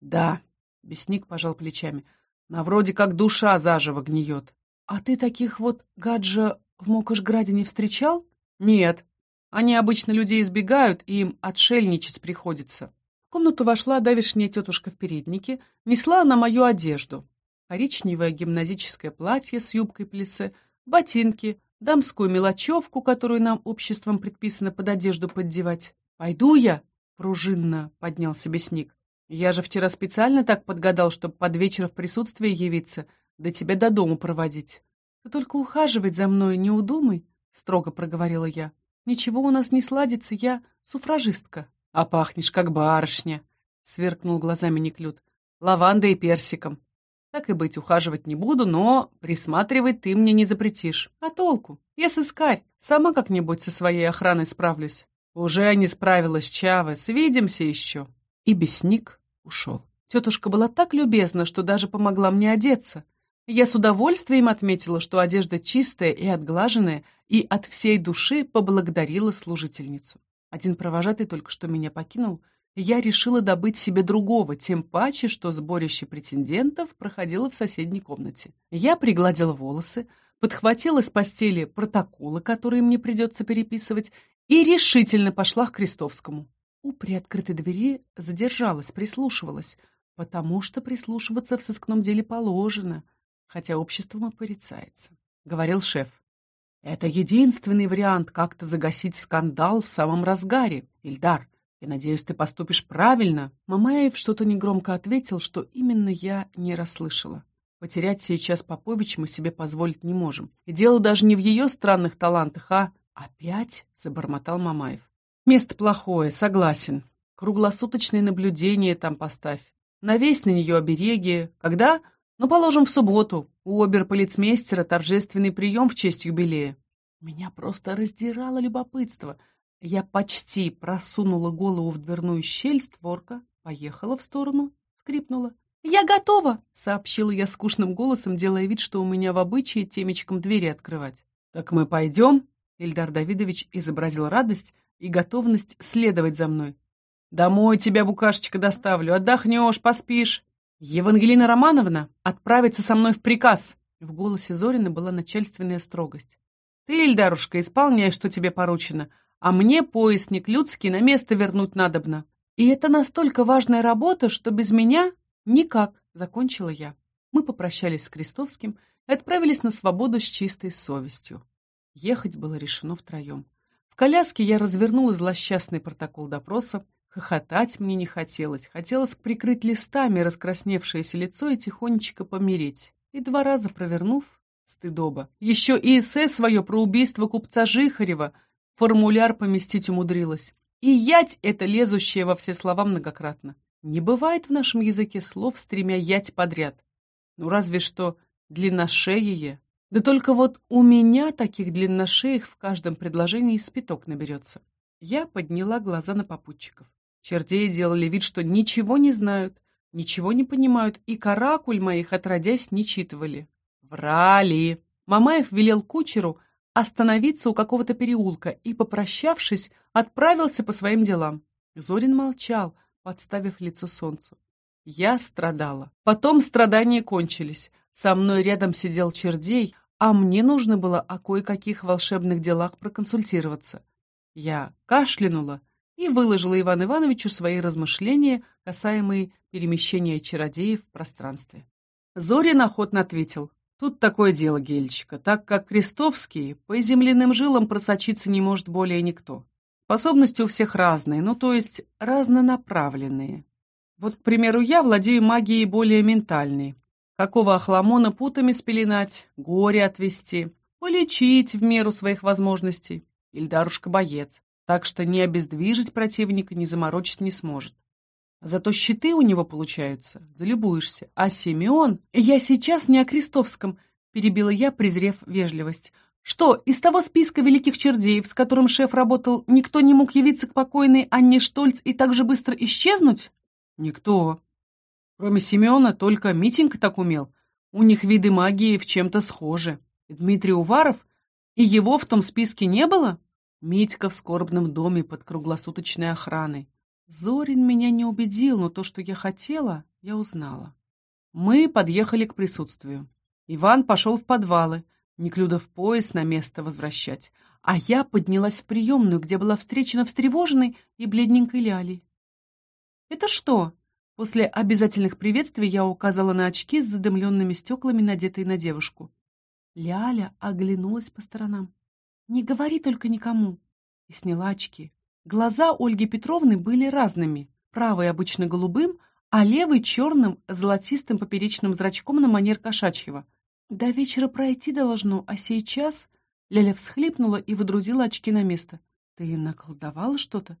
Да, бесник пожал плечами. На вроде как душа заживо гниет. А ты таких вот гаджа в Мокошграде не встречал? Нет. Они обычно людей избегают, и им отшельничать приходится комнату вошла давешняя тетушка в переднике, несла она мою одежду. Коричневое гимназическое платье с юбкой плесе, ботинки, дамскую мелочевку, которую нам обществом предписано под одежду поддевать. «Пойду я!» — пружинно поднялся бесник. «Я же вчера специально так подгадал, чтобы под вечер в присутствии явиться, да тебя до дому проводить. Ты только ухаживать за мной не удумай!» — строго проговорила я. «Ничего у нас не сладится, я суфражистка». «А пахнешь, как барышня!» — сверкнул глазами Неклюд. «Лавандой и персиком. Так и быть, ухаживать не буду, но присматривать ты мне не запретишь. А толку? Я сыскарь, сама как-нибудь со своей охраной справлюсь. Уже не справилась, Чавы, свидимся еще. И бесник ушел. Тетушка была так любезна, что даже помогла мне одеться. Я с удовольствием отметила, что одежда чистая и отглаженная, и от всей души поблагодарила служительницу. Один провожатый только что меня покинул — я решила добыть себе другого, тем паче, что сборище претендентов проходило в соседней комнате. Я пригладила волосы, подхватила с постели протоколы, которые мне придется переписывать, и решительно пошла к Крестовскому. У приоткрытой двери задержалась, прислушивалась, потому что прислушиваться в сыскном деле положено, хотя обществом и порицается, — говорил шеф. Это единственный вариант как-то загасить скандал в самом разгаре, Ильдар. Я надеюсь, ты поступишь правильно. Мамаев что-то негромко ответил, что именно я не расслышала. Потерять сейчас Попович мы себе позволить не можем. И дело даже не в ее странных талантах, а... Опять? — забормотал Мамаев. Место плохое, согласен. Круглосуточное наблюдение там поставь. Навесь на нее обереги. Когда? Ну, положим, в субботу. У оберполицмейстера торжественный прием в честь юбилея. Меня просто раздирало любопытство — я почти просунула голову в дверную щель, створка поехала в сторону, скрипнула. «Я готова!» — сообщила я скучным голосом, делая вид, что у меня в обычае темечком двери открывать. «Так мы пойдем?» — Ильдар Давидович изобразил радость и готовность следовать за мной. «Домой тебя, букашечка, доставлю, отдохнешь, поспишь. Евангелина Романовна отправится со мной в приказ!» В голосе Зорина была начальственная строгость. «Ты, Ильдарушка, исполняй, что тебе поручено, а мне поясник людский на место вернуть надобно. И это настолько важная работа, что без меня никак, закончила я. Мы попрощались с Крестовским и отправились на свободу с чистой совестью. Ехать было решено втроем. В коляске я развернула злосчастный протокол допроса. Хохотать мне не хотелось. Хотелось прикрыть листами раскрасневшееся лицо и тихонечко помереть. И два раза провернув, стыдоба, еще и эссе свое про убийство купца Жихарева формуляр поместить умудрилась. И ять это лезущее во все слова многократно. Не бывает в нашем языке слов с тремя ять подряд. Ну, разве что длинношеее. Да только вот у меня таких длинношеек в каждом предложении спиток наберется. Я подняла глаза на попутчиков. Чердеи делали вид, что ничего не знают, ничего не понимают, и каракуль моих отродясь не читывали. Врали. Мамаев велел кучеру остановиться у какого-то переулка и, попрощавшись, отправился по своим делам. Зорин молчал, подставив лицо солнцу. Я страдала. Потом страдания кончились. Со мной рядом сидел чердей, а мне нужно было о кое-каких волшебных делах проконсультироваться. Я кашлянула и выложила Ивану Ивановичу свои размышления, касаемые перемещения чародеев в пространстве. Зорин охотно ответил. Тут такое дело, Гельчика, так как Крестовский по земляным жилам просочиться не может более никто. Способности у всех разные, ну то есть разнонаправленные. Вот, к примеру, я владею магией более ментальной. Какого охламона путами спеленать, горе отвести, полечить в меру своих возможностей. Ильдарушка боец, так что не обездвижить противника, не заморочить не сможет. Зато щиты у него получаются, залюбуешься. А Семен... Я сейчас не о Крестовском, перебила я, презрев вежливость. Что, из того списка великих чердеев, с которым шеф работал, никто не мог явиться к покойной Анне Штольц и так же быстро исчезнуть? Никто. Кроме Семена, только Митенька так умел. У них виды магии в чем-то схожи. Дмитрий Уваров? И его в том списке не было? Митька в скорбном доме под круглосуточной охраной. Зорин меня не убедил, но то, что я хотела, я узнала. Мы подъехали к присутствию. Иван пошел в подвалы, Неклюдов пояс на место возвращать, а я поднялась в приемную, где была встречена встревоженной и бледненькой Лялей. «Это что?» После обязательных приветствий я указала на очки с задымленными стеклами, надетые на девушку. Ляля оглянулась по сторонам. «Не говори только никому!» И сняла очки. Глаза Ольги Петровны были разными. Правый обычно голубым, а левый черным золотистым поперечным зрачком на манер кошачьего. До вечера пройти должно, а сейчас... Ляля всхлипнула и выдрузила очки на место. «Ты наколдовала что-то?»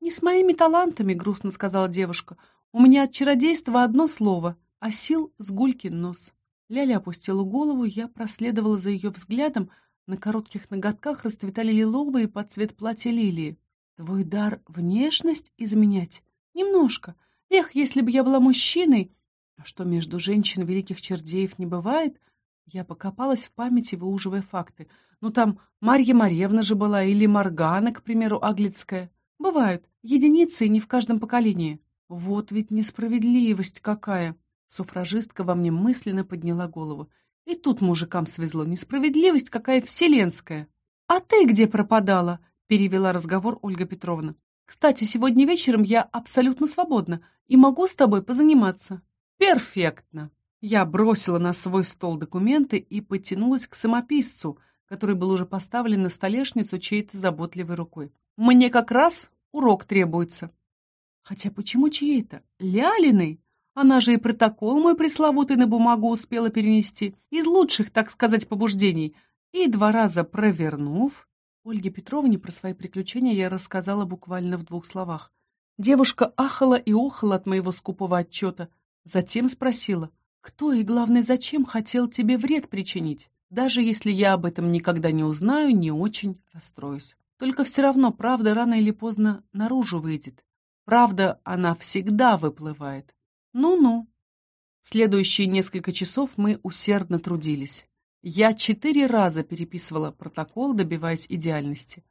«Не с моими талантами», — грустно сказала девушка. «У меня от чародейства одно слово, а сил с гулькин нос». Ляля опустила голову, я проследовала за ее взглядом. На коротких ноготках расцветали лиловые под цвет платья лилии. «Твой дар — внешность изменять?» «Немножко. Эх, если бы я была мужчиной!» «А что между женщин великих чердеев не бывает?» Я покопалась в памяти, выуживая факты. Ну, там Марья Марьевна же была, или Моргана, к примеру, Аглицкая. Бывают. Единицы не в каждом поколении. Вот ведь несправедливость какая. Суфражистка во мне мысленно подняла голову. И тут мужикам свезло. Несправедливость какая вселенская. «А ты где пропадала?» — перевела разговор Ольга Петровна. «Кстати, сегодня вечером я абсолютно свободна и могу с тобой позаниматься». «Перфектно!» Я бросила на свой стол документы и потянулась к самописцу, который был уже поставлен на столешницу чьей-то заботливой рукой. «Мне как раз урок требуется». Хотя почему чьей-то? Лялиной? Она же и протокол мой пресловутый на бумагу успела перенести, из лучших, так сказать, побуждений. И два раза провернув, Ольге Петровне про свои приключения я рассказала буквально в двух словах. Девушка ахала и охала от моего скупого отчета, затем спросила, кто и, главное, зачем хотел тебе вред причинить? Даже если я об этом никогда не узнаю, не очень расстроюсь. Только все равно правда рано или поздно наружу выйдет. Правда, она всегда выплывает. Ну-ну. Следующие несколько часов мы усердно трудились. Я четыре раза переписывала протокол, добиваясь идеальности.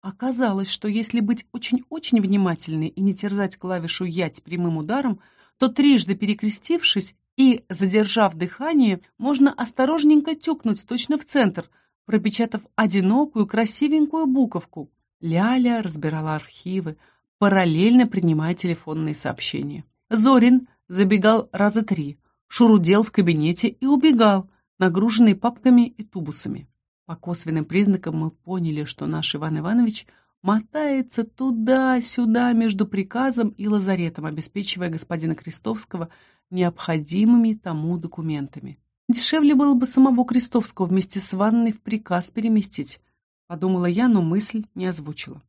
Оказалось, что если быть очень-очень внимательной и не терзать клавишу «ять» прямым ударом, то трижды перекрестившись и, задержав дыхание, можно осторожненько тюкнуть точно в центр, пропечатав одинокую красивенькую буковку. Ляля разбирала архивы, параллельно принимая телефонные сообщения. Зорин забегал раза три, шурудел в кабинете и убегал, нагруженный папками и тубусами. По косвенным признакам мы поняли, что наш Иван Иванович мотается туда-сюда между приказом и лазаретом, обеспечивая господина Крестовского необходимыми тому документами. Дешевле было бы самого Крестовского вместе с ванной в приказ переместить, подумала я, но мысль не озвучила.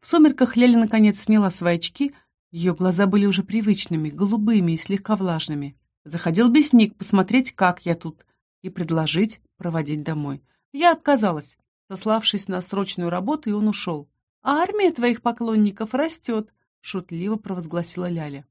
В сумерках Ляля наконец сняла свои очки, ее глаза были уже привычными, голубыми и слегка влажными. Заходил бесник посмотреть, как я тут, и предложить проводить домой. Я отказалась, сославшись на срочную работу, и он ушел. «А армия твоих поклонников растет», — шутливо провозгласила Ляля.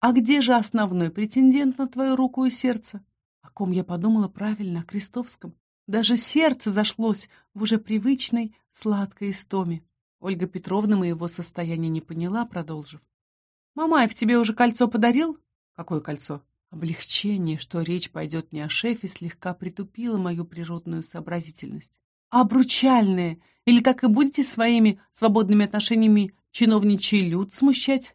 «А где же основной претендент на твою руку и сердце?» О ком я подумала правильно, о Крестовском. Даже сердце зашлось в уже привычной сладкой истоме. Ольга Петровна моего состояния не поняла, продолжив. «Мамаев тебе уже кольцо подарил?» «Какое кольцо?» Облегчение, что речь пойдет не о шефе, слегка притупило мою природную сообразительность. «Обручальное! Или так и будете своими свободными отношениями чиновничий люд смущать?»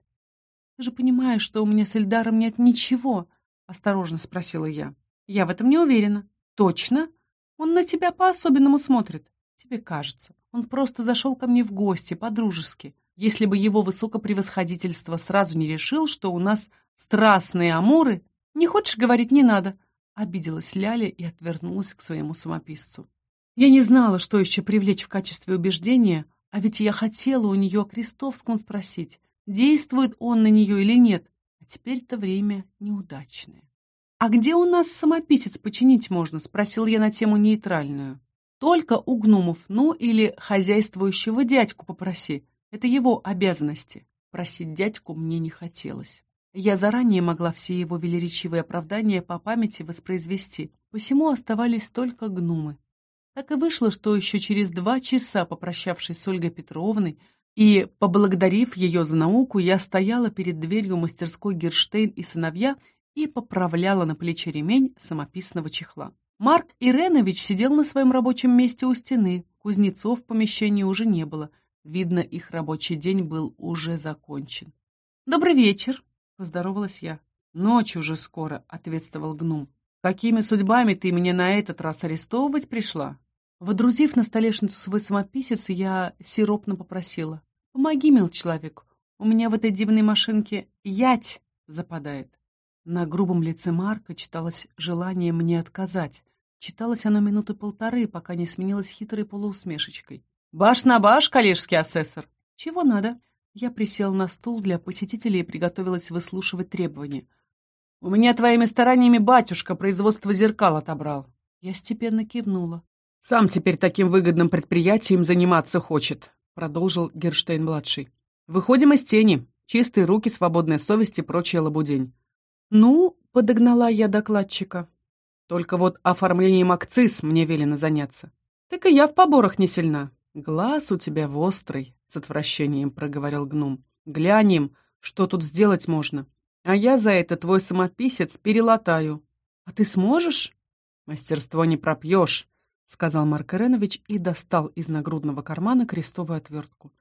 «Ты же понимаешь, что у меня с Эльдаром нет ничего?» — осторожно спросила я. «Я в этом не уверена». «Точно? Он на тебя по-особенному смотрит. Тебе кажется. Он просто зашел ко мне в гости, по-дружески. Если бы его высокопревосходительство сразу не решил, что у нас страстные амуры... Не хочешь говорить, не надо». Обиделась Ляля и отвернулась к своему самописцу. Я не знала, что еще привлечь в качестве убеждения, а ведь я хотела у нее о Крестовском спросить действует он на нее или нет. А теперь-то время неудачное. «А где у нас самописец починить можно?» — спросил я на тему нейтральную. «Только у гномов, ну или хозяйствующего дядьку попроси. Это его обязанности». Просить дядьку мне не хотелось. Я заранее могла все его велеречивые оправдания по памяти воспроизвести, посему оставались только гномы. Так и вышло, что еще через два часа, попрощавшись с Ольгой Петровной, и, поблагодарив ее за науку, я стояла перед дверью мастерской Герштейн и сыновья и поправляла на плече ремень самописного чехла. Марк Иренович сидел на своем рабочем месте у стены. Кузнецов в помещении уже не было. Видно, их рабочий день был уже закончен. «Добрый вечер!» — поздоровалась я. «Ночь уже скоро», — ответствовал гном. «Какими судьбами ты меня на этот раз арестовывать пришла?» Водрузив на столешницу свой самописец, я сиропно попросила. Помоги, мил человек, у меня в этой дивной машинке ять западает. На грубом лице Марка читалось желание мне отказать. Читалось оно минуты полторы, пока не сменилось хитрой полуусмешечкой. «Баш на баш, коллежский асессор!» «Чего надо?» Я присел на стул для посетителей и приготовилась выслушивать требования. «У меня твоими стараниями батюшка производство зеркал отобрал». Я степенно кивнула. «Сам теперь таким выгодным предприятием заниматься хочет», — продолжил Герштейн-младший. «Выходим из тени. Чистые руки, свободная совесть и прочая лабудень». «Ну», — подогнала я докладчика. «Только вот оформлением акциз мне велено заняться». «Так и я в поборах не сильна». «Глаз у тебя острый», — с отвращением проговорил гном. «Глянем, что тут сделать можно. А я за это твой самописец перелатаю». «А ты сможешь?» «Мастерство не пропьешь», — сказал Марк Иренович и достал из нагрудного кармана крестовую отвертку.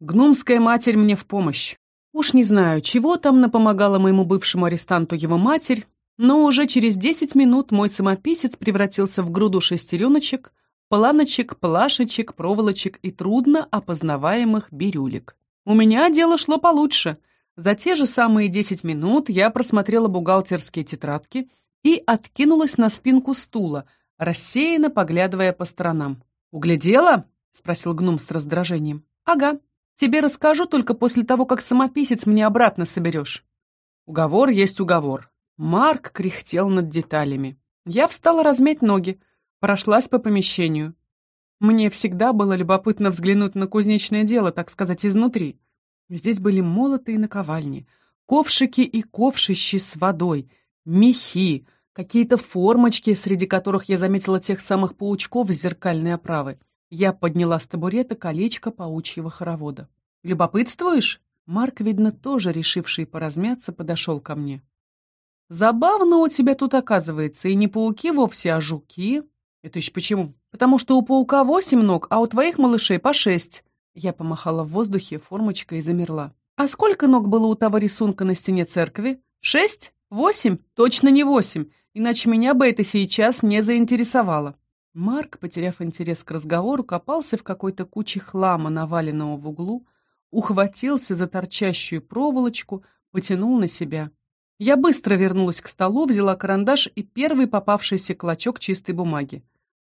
«Гнумская матерь мне в помощь. Уж не знаю, чего там напомогала моему бывшему арестанту его матерь, но уже через десять минут мой самописец превратился в груду шестереночек, планочек, плашечек, проволочек и трудно опознаваемых бирюлек. У меня дело шло получше. За те же самые десять минут я просмотрела бухгалтерские тетрадки и откинулась на спинку стула, рассеянно поглядывая по сторонам. «Углядела?» — спросил гном с раздражением. «Ага. Тебе расскажу только после того, как самописец мне обратно соберешь». Уговор есть уговор. Марк кряхтел над деталями. Я встала размять ноги, прошлась по помещению. Мне всегда было любопытно взглянуть на кузнечное дело, так сказать, изнутри. Здесь были молоты и наковальни, ковшики и ковшищи с водой, мехи, Какие-то формочки, среди которых я заметила тех самых паучков с зеркальной оправы. Я подняла с табурета колечко паучьего хоровода. «Любопытствуешь?» Марк, видно, тоже решивший поразмяться, подошел ко мне. «Забавно у тебя тут оказывается, и не пауки вовсе, а жуки». «Это еще почему?» «Потому что у паука восемь ног, а у твоих малышей по шесть». Я помахала в воздухе формочкой и замерла. «А сколько ног было у того рисунка на стене церкви? Шесть? Восемь? Точно не восемь иначе меня бы это сейчас не заинтересовало. Марк, потеряв интерес к разговору, копался в какой-то куче хлама, наваленного в углу, ухватился за торчащую проволочку, потянул на себя. Я быстро вернулась к столу, взяла карандаш и первый попавшийся клочок чистой бумаги.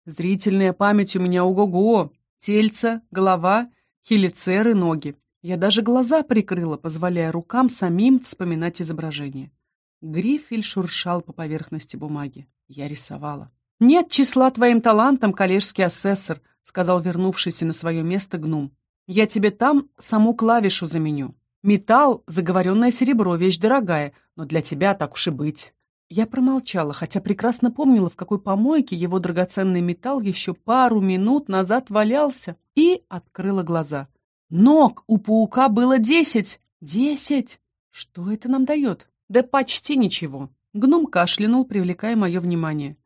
Зрительная память у меня ого-го. Тельце, голова, хелицеры, ноги. Я даже глаза прикрыла, позволяя рукам самим вспоминать изображение. Грифель шуршал по поверхности бумаги. Я рисовала. «Нет числа твоим талантам, коллежский асессор», — сказал вернувшийся на свое место гном. «Я тебе там саму клавишу заменю. Металл, заговоренное серебро, вещь дорогая, но для тебя так уж и быть». Я промолчала, хотя прекрасно помнила, в какой помойке его драгоценный металл еще пару минут назад валялся, и открыла глаза. «Ног у паука было десять!» «Десять! Что это нам дает?» Да почти ничего. Гном кашлянул, привлекая мое внимание.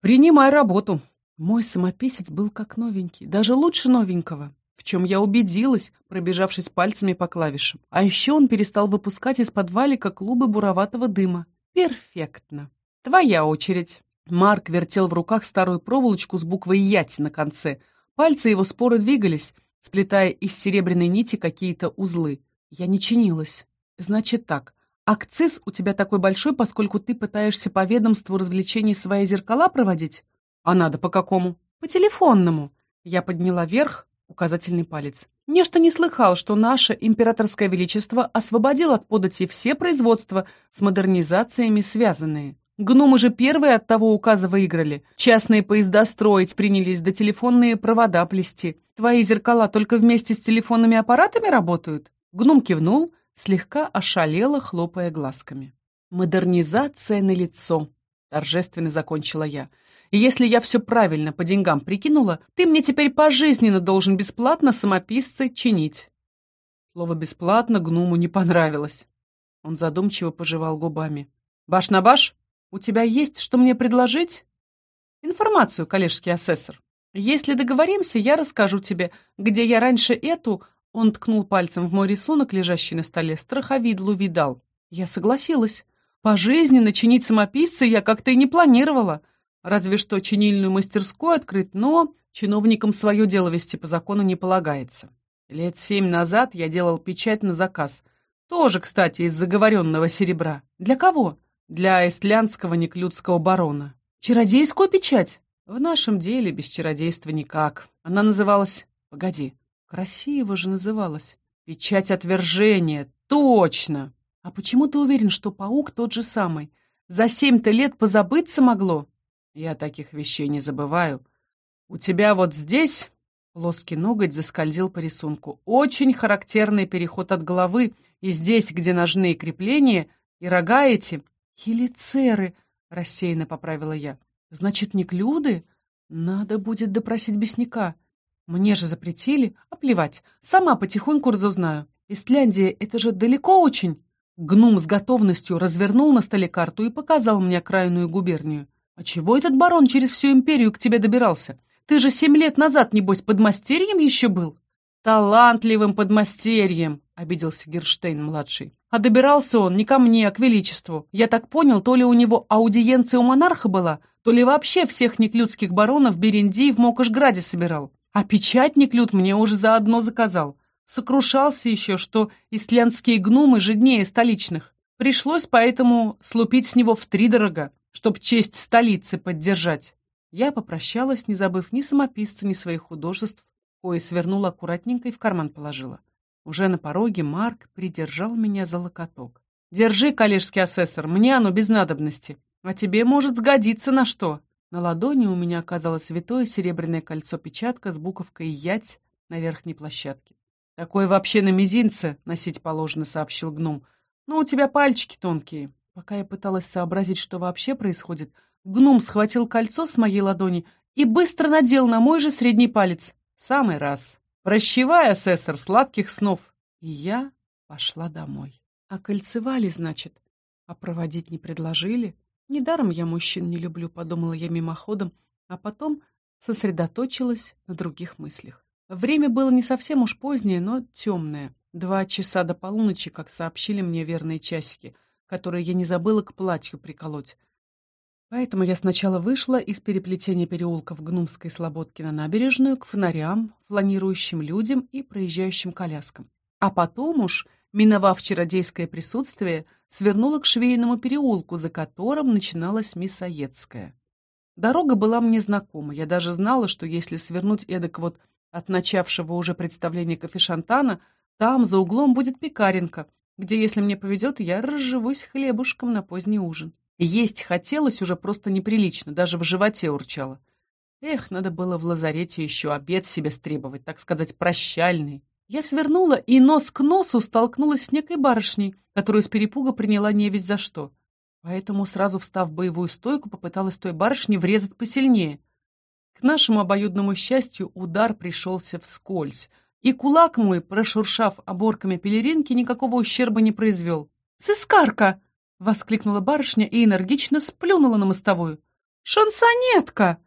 «Принимай работу!» Мой самописец был как новенький, даже лучше новенького, в чем я убедилась, пробежавшись пальцами по клавишам. А еще он перестал выпускать из-под валика клубы буроватого дыма. Перфектно. Твоя очередь. Марк вертел в руках старую проволочку с буквой «Ять» на конце. Пальцы его споры двигались, сплетая из серебряной нити какие-то узлы. Я не чинилась. Значит так, Акциз у тебя такой большой, поскольку ты пытаешься по ведомству развлечений свои зеркала проводить? А надо по какому? По телефонному. Я подняла вверх указательный палец. Нечто не слыхал, что наше императорское величество освободило от подати все производства с модернизациями связанные. Гномы же первые от того указа выиграли. Частные поезда строить принялись, да телефонные провода плести. Твои зеркала только вместе с телефонными аппаратами работают? Гном кивнул, слегка ошалела, хлопая глазками. «Модернизация на лицо, торжественно закончила я. «И если я все правильно по деньгам прикинула, ты мне теперь пожизненно должен бесплатно самописцы чинить». Слово «бесплатно» гнуму не понравилось. Он задумчиво пожевал губами. «Баш на баш, у тебя есть что мне предложить?» «Информацию, коллежский асессор. Если договоримся, я расскажу тебе, где я раньше эту, он ткнул пальцем в мой рисунок, лежащий на столе, страховидлу видал. Я согласилась. Пожизненно чинить самописцы я как-то и не планировала. Разве что чинильную мастерскую открыть, но чиновникам свое дело вести по закону не полагается. Лет семь назад я делал печать на заказ. Тоже, кстати, из заговоренного серебра. Для кого? Для эстлянского неклюдского барона. Чародейскую печать? В нашем деле без чародейства никак. Она называлась... Погоди, красиво же называлась. Печать отвержения. Точно! А почему ты уверен, что паук тот же самый? За семь-то лет позабыться могло? Я таких вещей не забываю. У тебя вот здесь... Плоский ноготь заскользил по рисунку. Очень характерный переход от головы, и здесь, где ножные крепления, и рога эти... Хелицеры, рассеянно поправила я. Значит, не клюды? Надо будет допросить бесняка. Мне же запретили, а плевать. Сама потихоньку разузнаю. Истляндия — это же далеко очень. Гнум с готовностью развернул на столе карту и показал мне окраинную губернию. А чего этот барон через всю империю к тебе добирался? Ты же семь лет назад, небось, подмастерьем еще был? Талантливым подмастерьем, обиделся Герштейн-младший. А добирался он не ко мне, а к величеству. Я так понял, то ли у него аудиенция у монарха была, то ли вообще всех неклюдских баронов Берендии в Мокошграде собирал. А печать неклюд мне уже заодно заказал. Сокрушался еще, что истлянские гномы жиднее столичных. Пришлось поэтому слупить с него втридорога, чтоб честь столицы поддержать. Я попрощалась, не забыв ни самописца, ни своих художеств, кое свернула аккуратненько и в карман положила. Уже на пороге Марк придержал меня за локоток. «Держи, коллежский асессор, мне оно без надобности. А тебе может сгодиться на что?» На ладони у меня оказалось святое серебряное кольцо-печатка с буковкой «Ять» на верхней площадке. «Такое вообще на мизинце носить положено», — сообщил гном. «Но у тебя пальчики тонкие». Пока я пыталась сообразить, что вообще происходит, гном схватил кольцо с моей ладони и быстро надел на мой же средний палец. Самый раз. Прощевай, асессор, сладких снов. И я пошла домой. А кольцевали, значит? А проводить не предложили? Недаром я мужчин не люблю, подумала я мимоходом, а потом сосредоточилась на других мыслях. Время было не совсем уж позднее, но темное. Два часа до полуночи, как сообщили мне верные часики, которые я не забыла к платью приколоть. Поэтому я сначала вышла из переплетения переулков Гнумской Слободки на набережную к фонарям, фланирующим людям и проезжающим коляскам. А потом уж миновав чародейское присутствие, свернула к швейному переулку, за которым начиналась Мисоедская. Дорога была мне знакома, я даже знала, что если свернуть эдак вот от начавшего уже представления кофешантана, там за углом будет пекаренка, где, если мне повезет, я разживусь хлебушком на поздний ужин. Есть хотелось уже просто неприлично, даже в животе урчало. Эх, надо было в лазарете еще обед себе стребовать, так сказать, прощальный. Я свернула и нос к носу столкнулась с некой барышней, которую с перепуга приняла невесть за что. Поэтому, сразу встав в боевую стойку, попыталась той барышне врезать посильнее. К нашему обоюдному счастью удар пришелся вскользь, и кулак мой, прошуршав оборками пелеринки, никакого ущерба не произвел. «Сыскарка!» — воскликнула барышня и энергично сплюнула на мостовую. «Шансонетка!»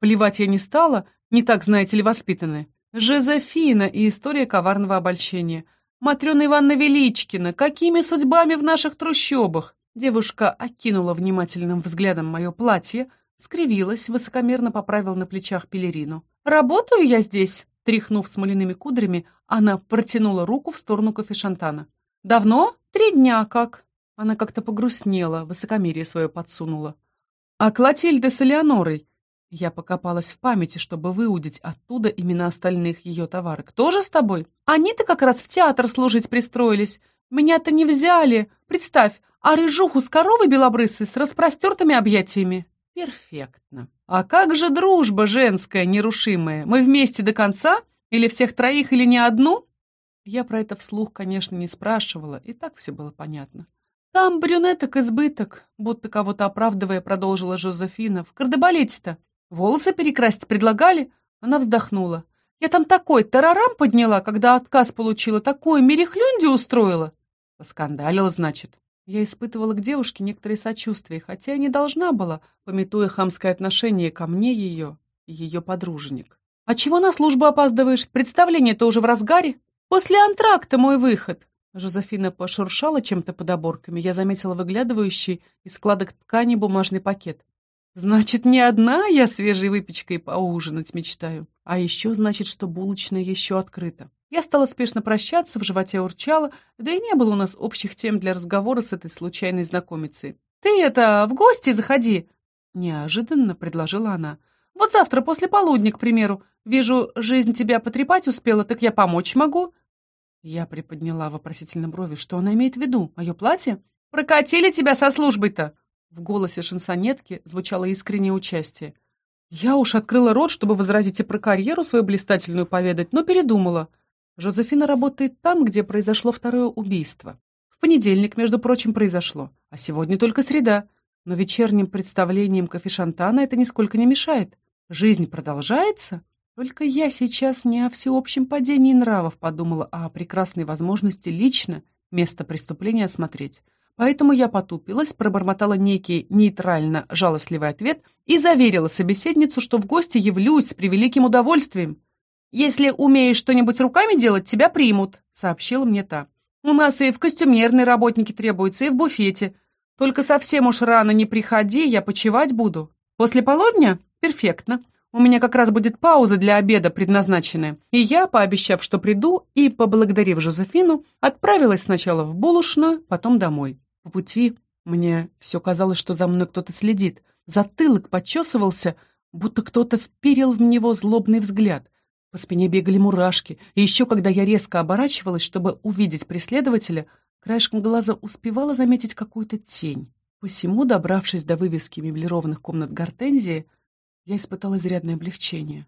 Плевать я не стала, не так, знаете ли, воспитанная. Жозефина и история коварного обольщения. Матрена Ивановна Величкина, какими судьбами в наших трущобах? Девушка окинула внимательным взглядом мое платье, скривилась, высокомерно поправила на плечах пелерину. «Работаю я здесь!» Тряхнув смоляными кудрями, она протянула руку в сторону кофешантана. «Давно? Три дня как!» Она как-то погрустнела, высокомерие свое подсунула. «А Клотильда с Элеонорой? Я покопалась в памяти, чтобы выудить оттуда имена остальных ее товарок. «Тоже с тобой? Они-то как раз в театр служить пристроились. Меня-то не взяли. Представь, а рыжуху с коровой белобрысой с распростертыми объятиями». «Перфектно. А как же дружба женская, нерушимая? Мы вместе до конца? Или всех троих, или не одну?» Я про это вслух, конечно, не спрашивала, и так все было понятно. «Там брюнеток избыток», будто кого-то оправдывая, продолжила Жозефина. «В кардебалете-то Волосы перекрасить предлагали?» Она вздохнула. «Я там такой тарарам подняла, когда отказ получила, такое мерехлюнди устроила!» Поскандалила, значит. Я испытывала к девушке некоторые сочувствия, хотя и не должна была, пометуя хамское отношение ко мне ее и ее подруженик. «А чего на службу опаздываешь? Представление-то уже в разгаре? После антракта мой выход!» Жозефина пошуршала чем-то под оборками. Я заметила выглядывающий из складок ткани бумажный пакет. Значит, не одна я свежей выпечкой поужинать мечтаю. а еще значит, что булочная еще открыта. Я стала спешно прощаться, в животе урчала, да и не было у нас общих тем для разговора с этой случайной знакомицей. «Ты это, в гости заходи!» Неожиданно предложила она. «Вот завтра после полудня, к примеру. Вижу, жизнь тебя потрепать успела, так я помочь могу». Я приподняла вопросительно брови. Что она имеет в виду? Мое платье? «Прокатили тебя со службой-то!» В голосе шансонетки звучало искреннее участие. Я уж открыла рот, чтобы возразить и про карьеру свою блистательную поведать, но передумала. Жозефина работает там, где произошло второе убийство. В понедельник, между прочим, произошло, а сегодня только среда. Но вечерним представлением кофешантана это нисколько не мешает. Жизнь продолжается. Только я сейчас не о всеобщем падении нравов подумала, а о прекрасной возможности лично место преступления осмотреть. Поэтому я потупилась, пробормотала некий нейтрально-жалостливый ответ и заверила собеседницу, что в гости явлюсь с превеликим удовольствием. «Если умеешь что-нибудь руками делать, тебя примут», — сообщила мне та. «У нас и в костюмерной работники требуются, и в буфете. Только совсем уж рано не приходи, я почевать буду. После полудня? Перфектно. У меня как раз будет пауза для обеда предназначенная. И я, пообещав, что приду, и поблагодарив Жозефину, отправилась сначала в булочную, потом домой. По пути мне все казалось, что за мной кто-то следит. Затылок подчесывался, будто кто-то вперил в него злобный взгляд. По спине бегали мурашки, и еще когда я резко оборачивалась, чтобы увидеть преследователя, краешком глаза успевала заметить какую-то тень. Посему, добравшись до вывески меблированных комнат Гортензии, я испытала изрядное облегчение.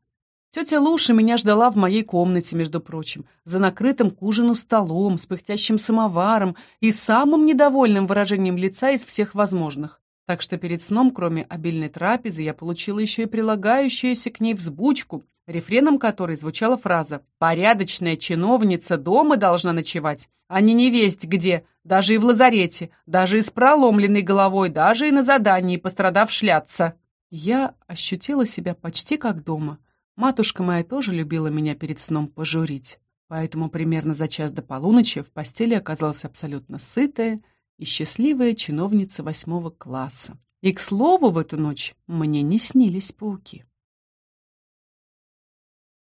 Тетя Луша меня ждала в моей комнате, между прочим, за накрытым к ужину столом, с пыхтящим самоваром и самым недовольным выражением лица из всех возможных. Так что перед сном, кроме обильной трапезы, я получила еще и прилагающуюся к ней взбучку, рефреном которой звучала фраза «Порядочная чиновница дома должна ночевать, а не невесть где, даже и в лазарете, даже и с проломленной головой, даже и на задании пострадав шляться». Я ощутила себя почти как дома. Матушка моя тоже любила меня перед сном пожурить, поэтому примерно за час до полуночи в постели оказалась абсолютно сытая и счастливая чиновница восьмого класса. И, к слову, в эту ночь мне не снились пауки.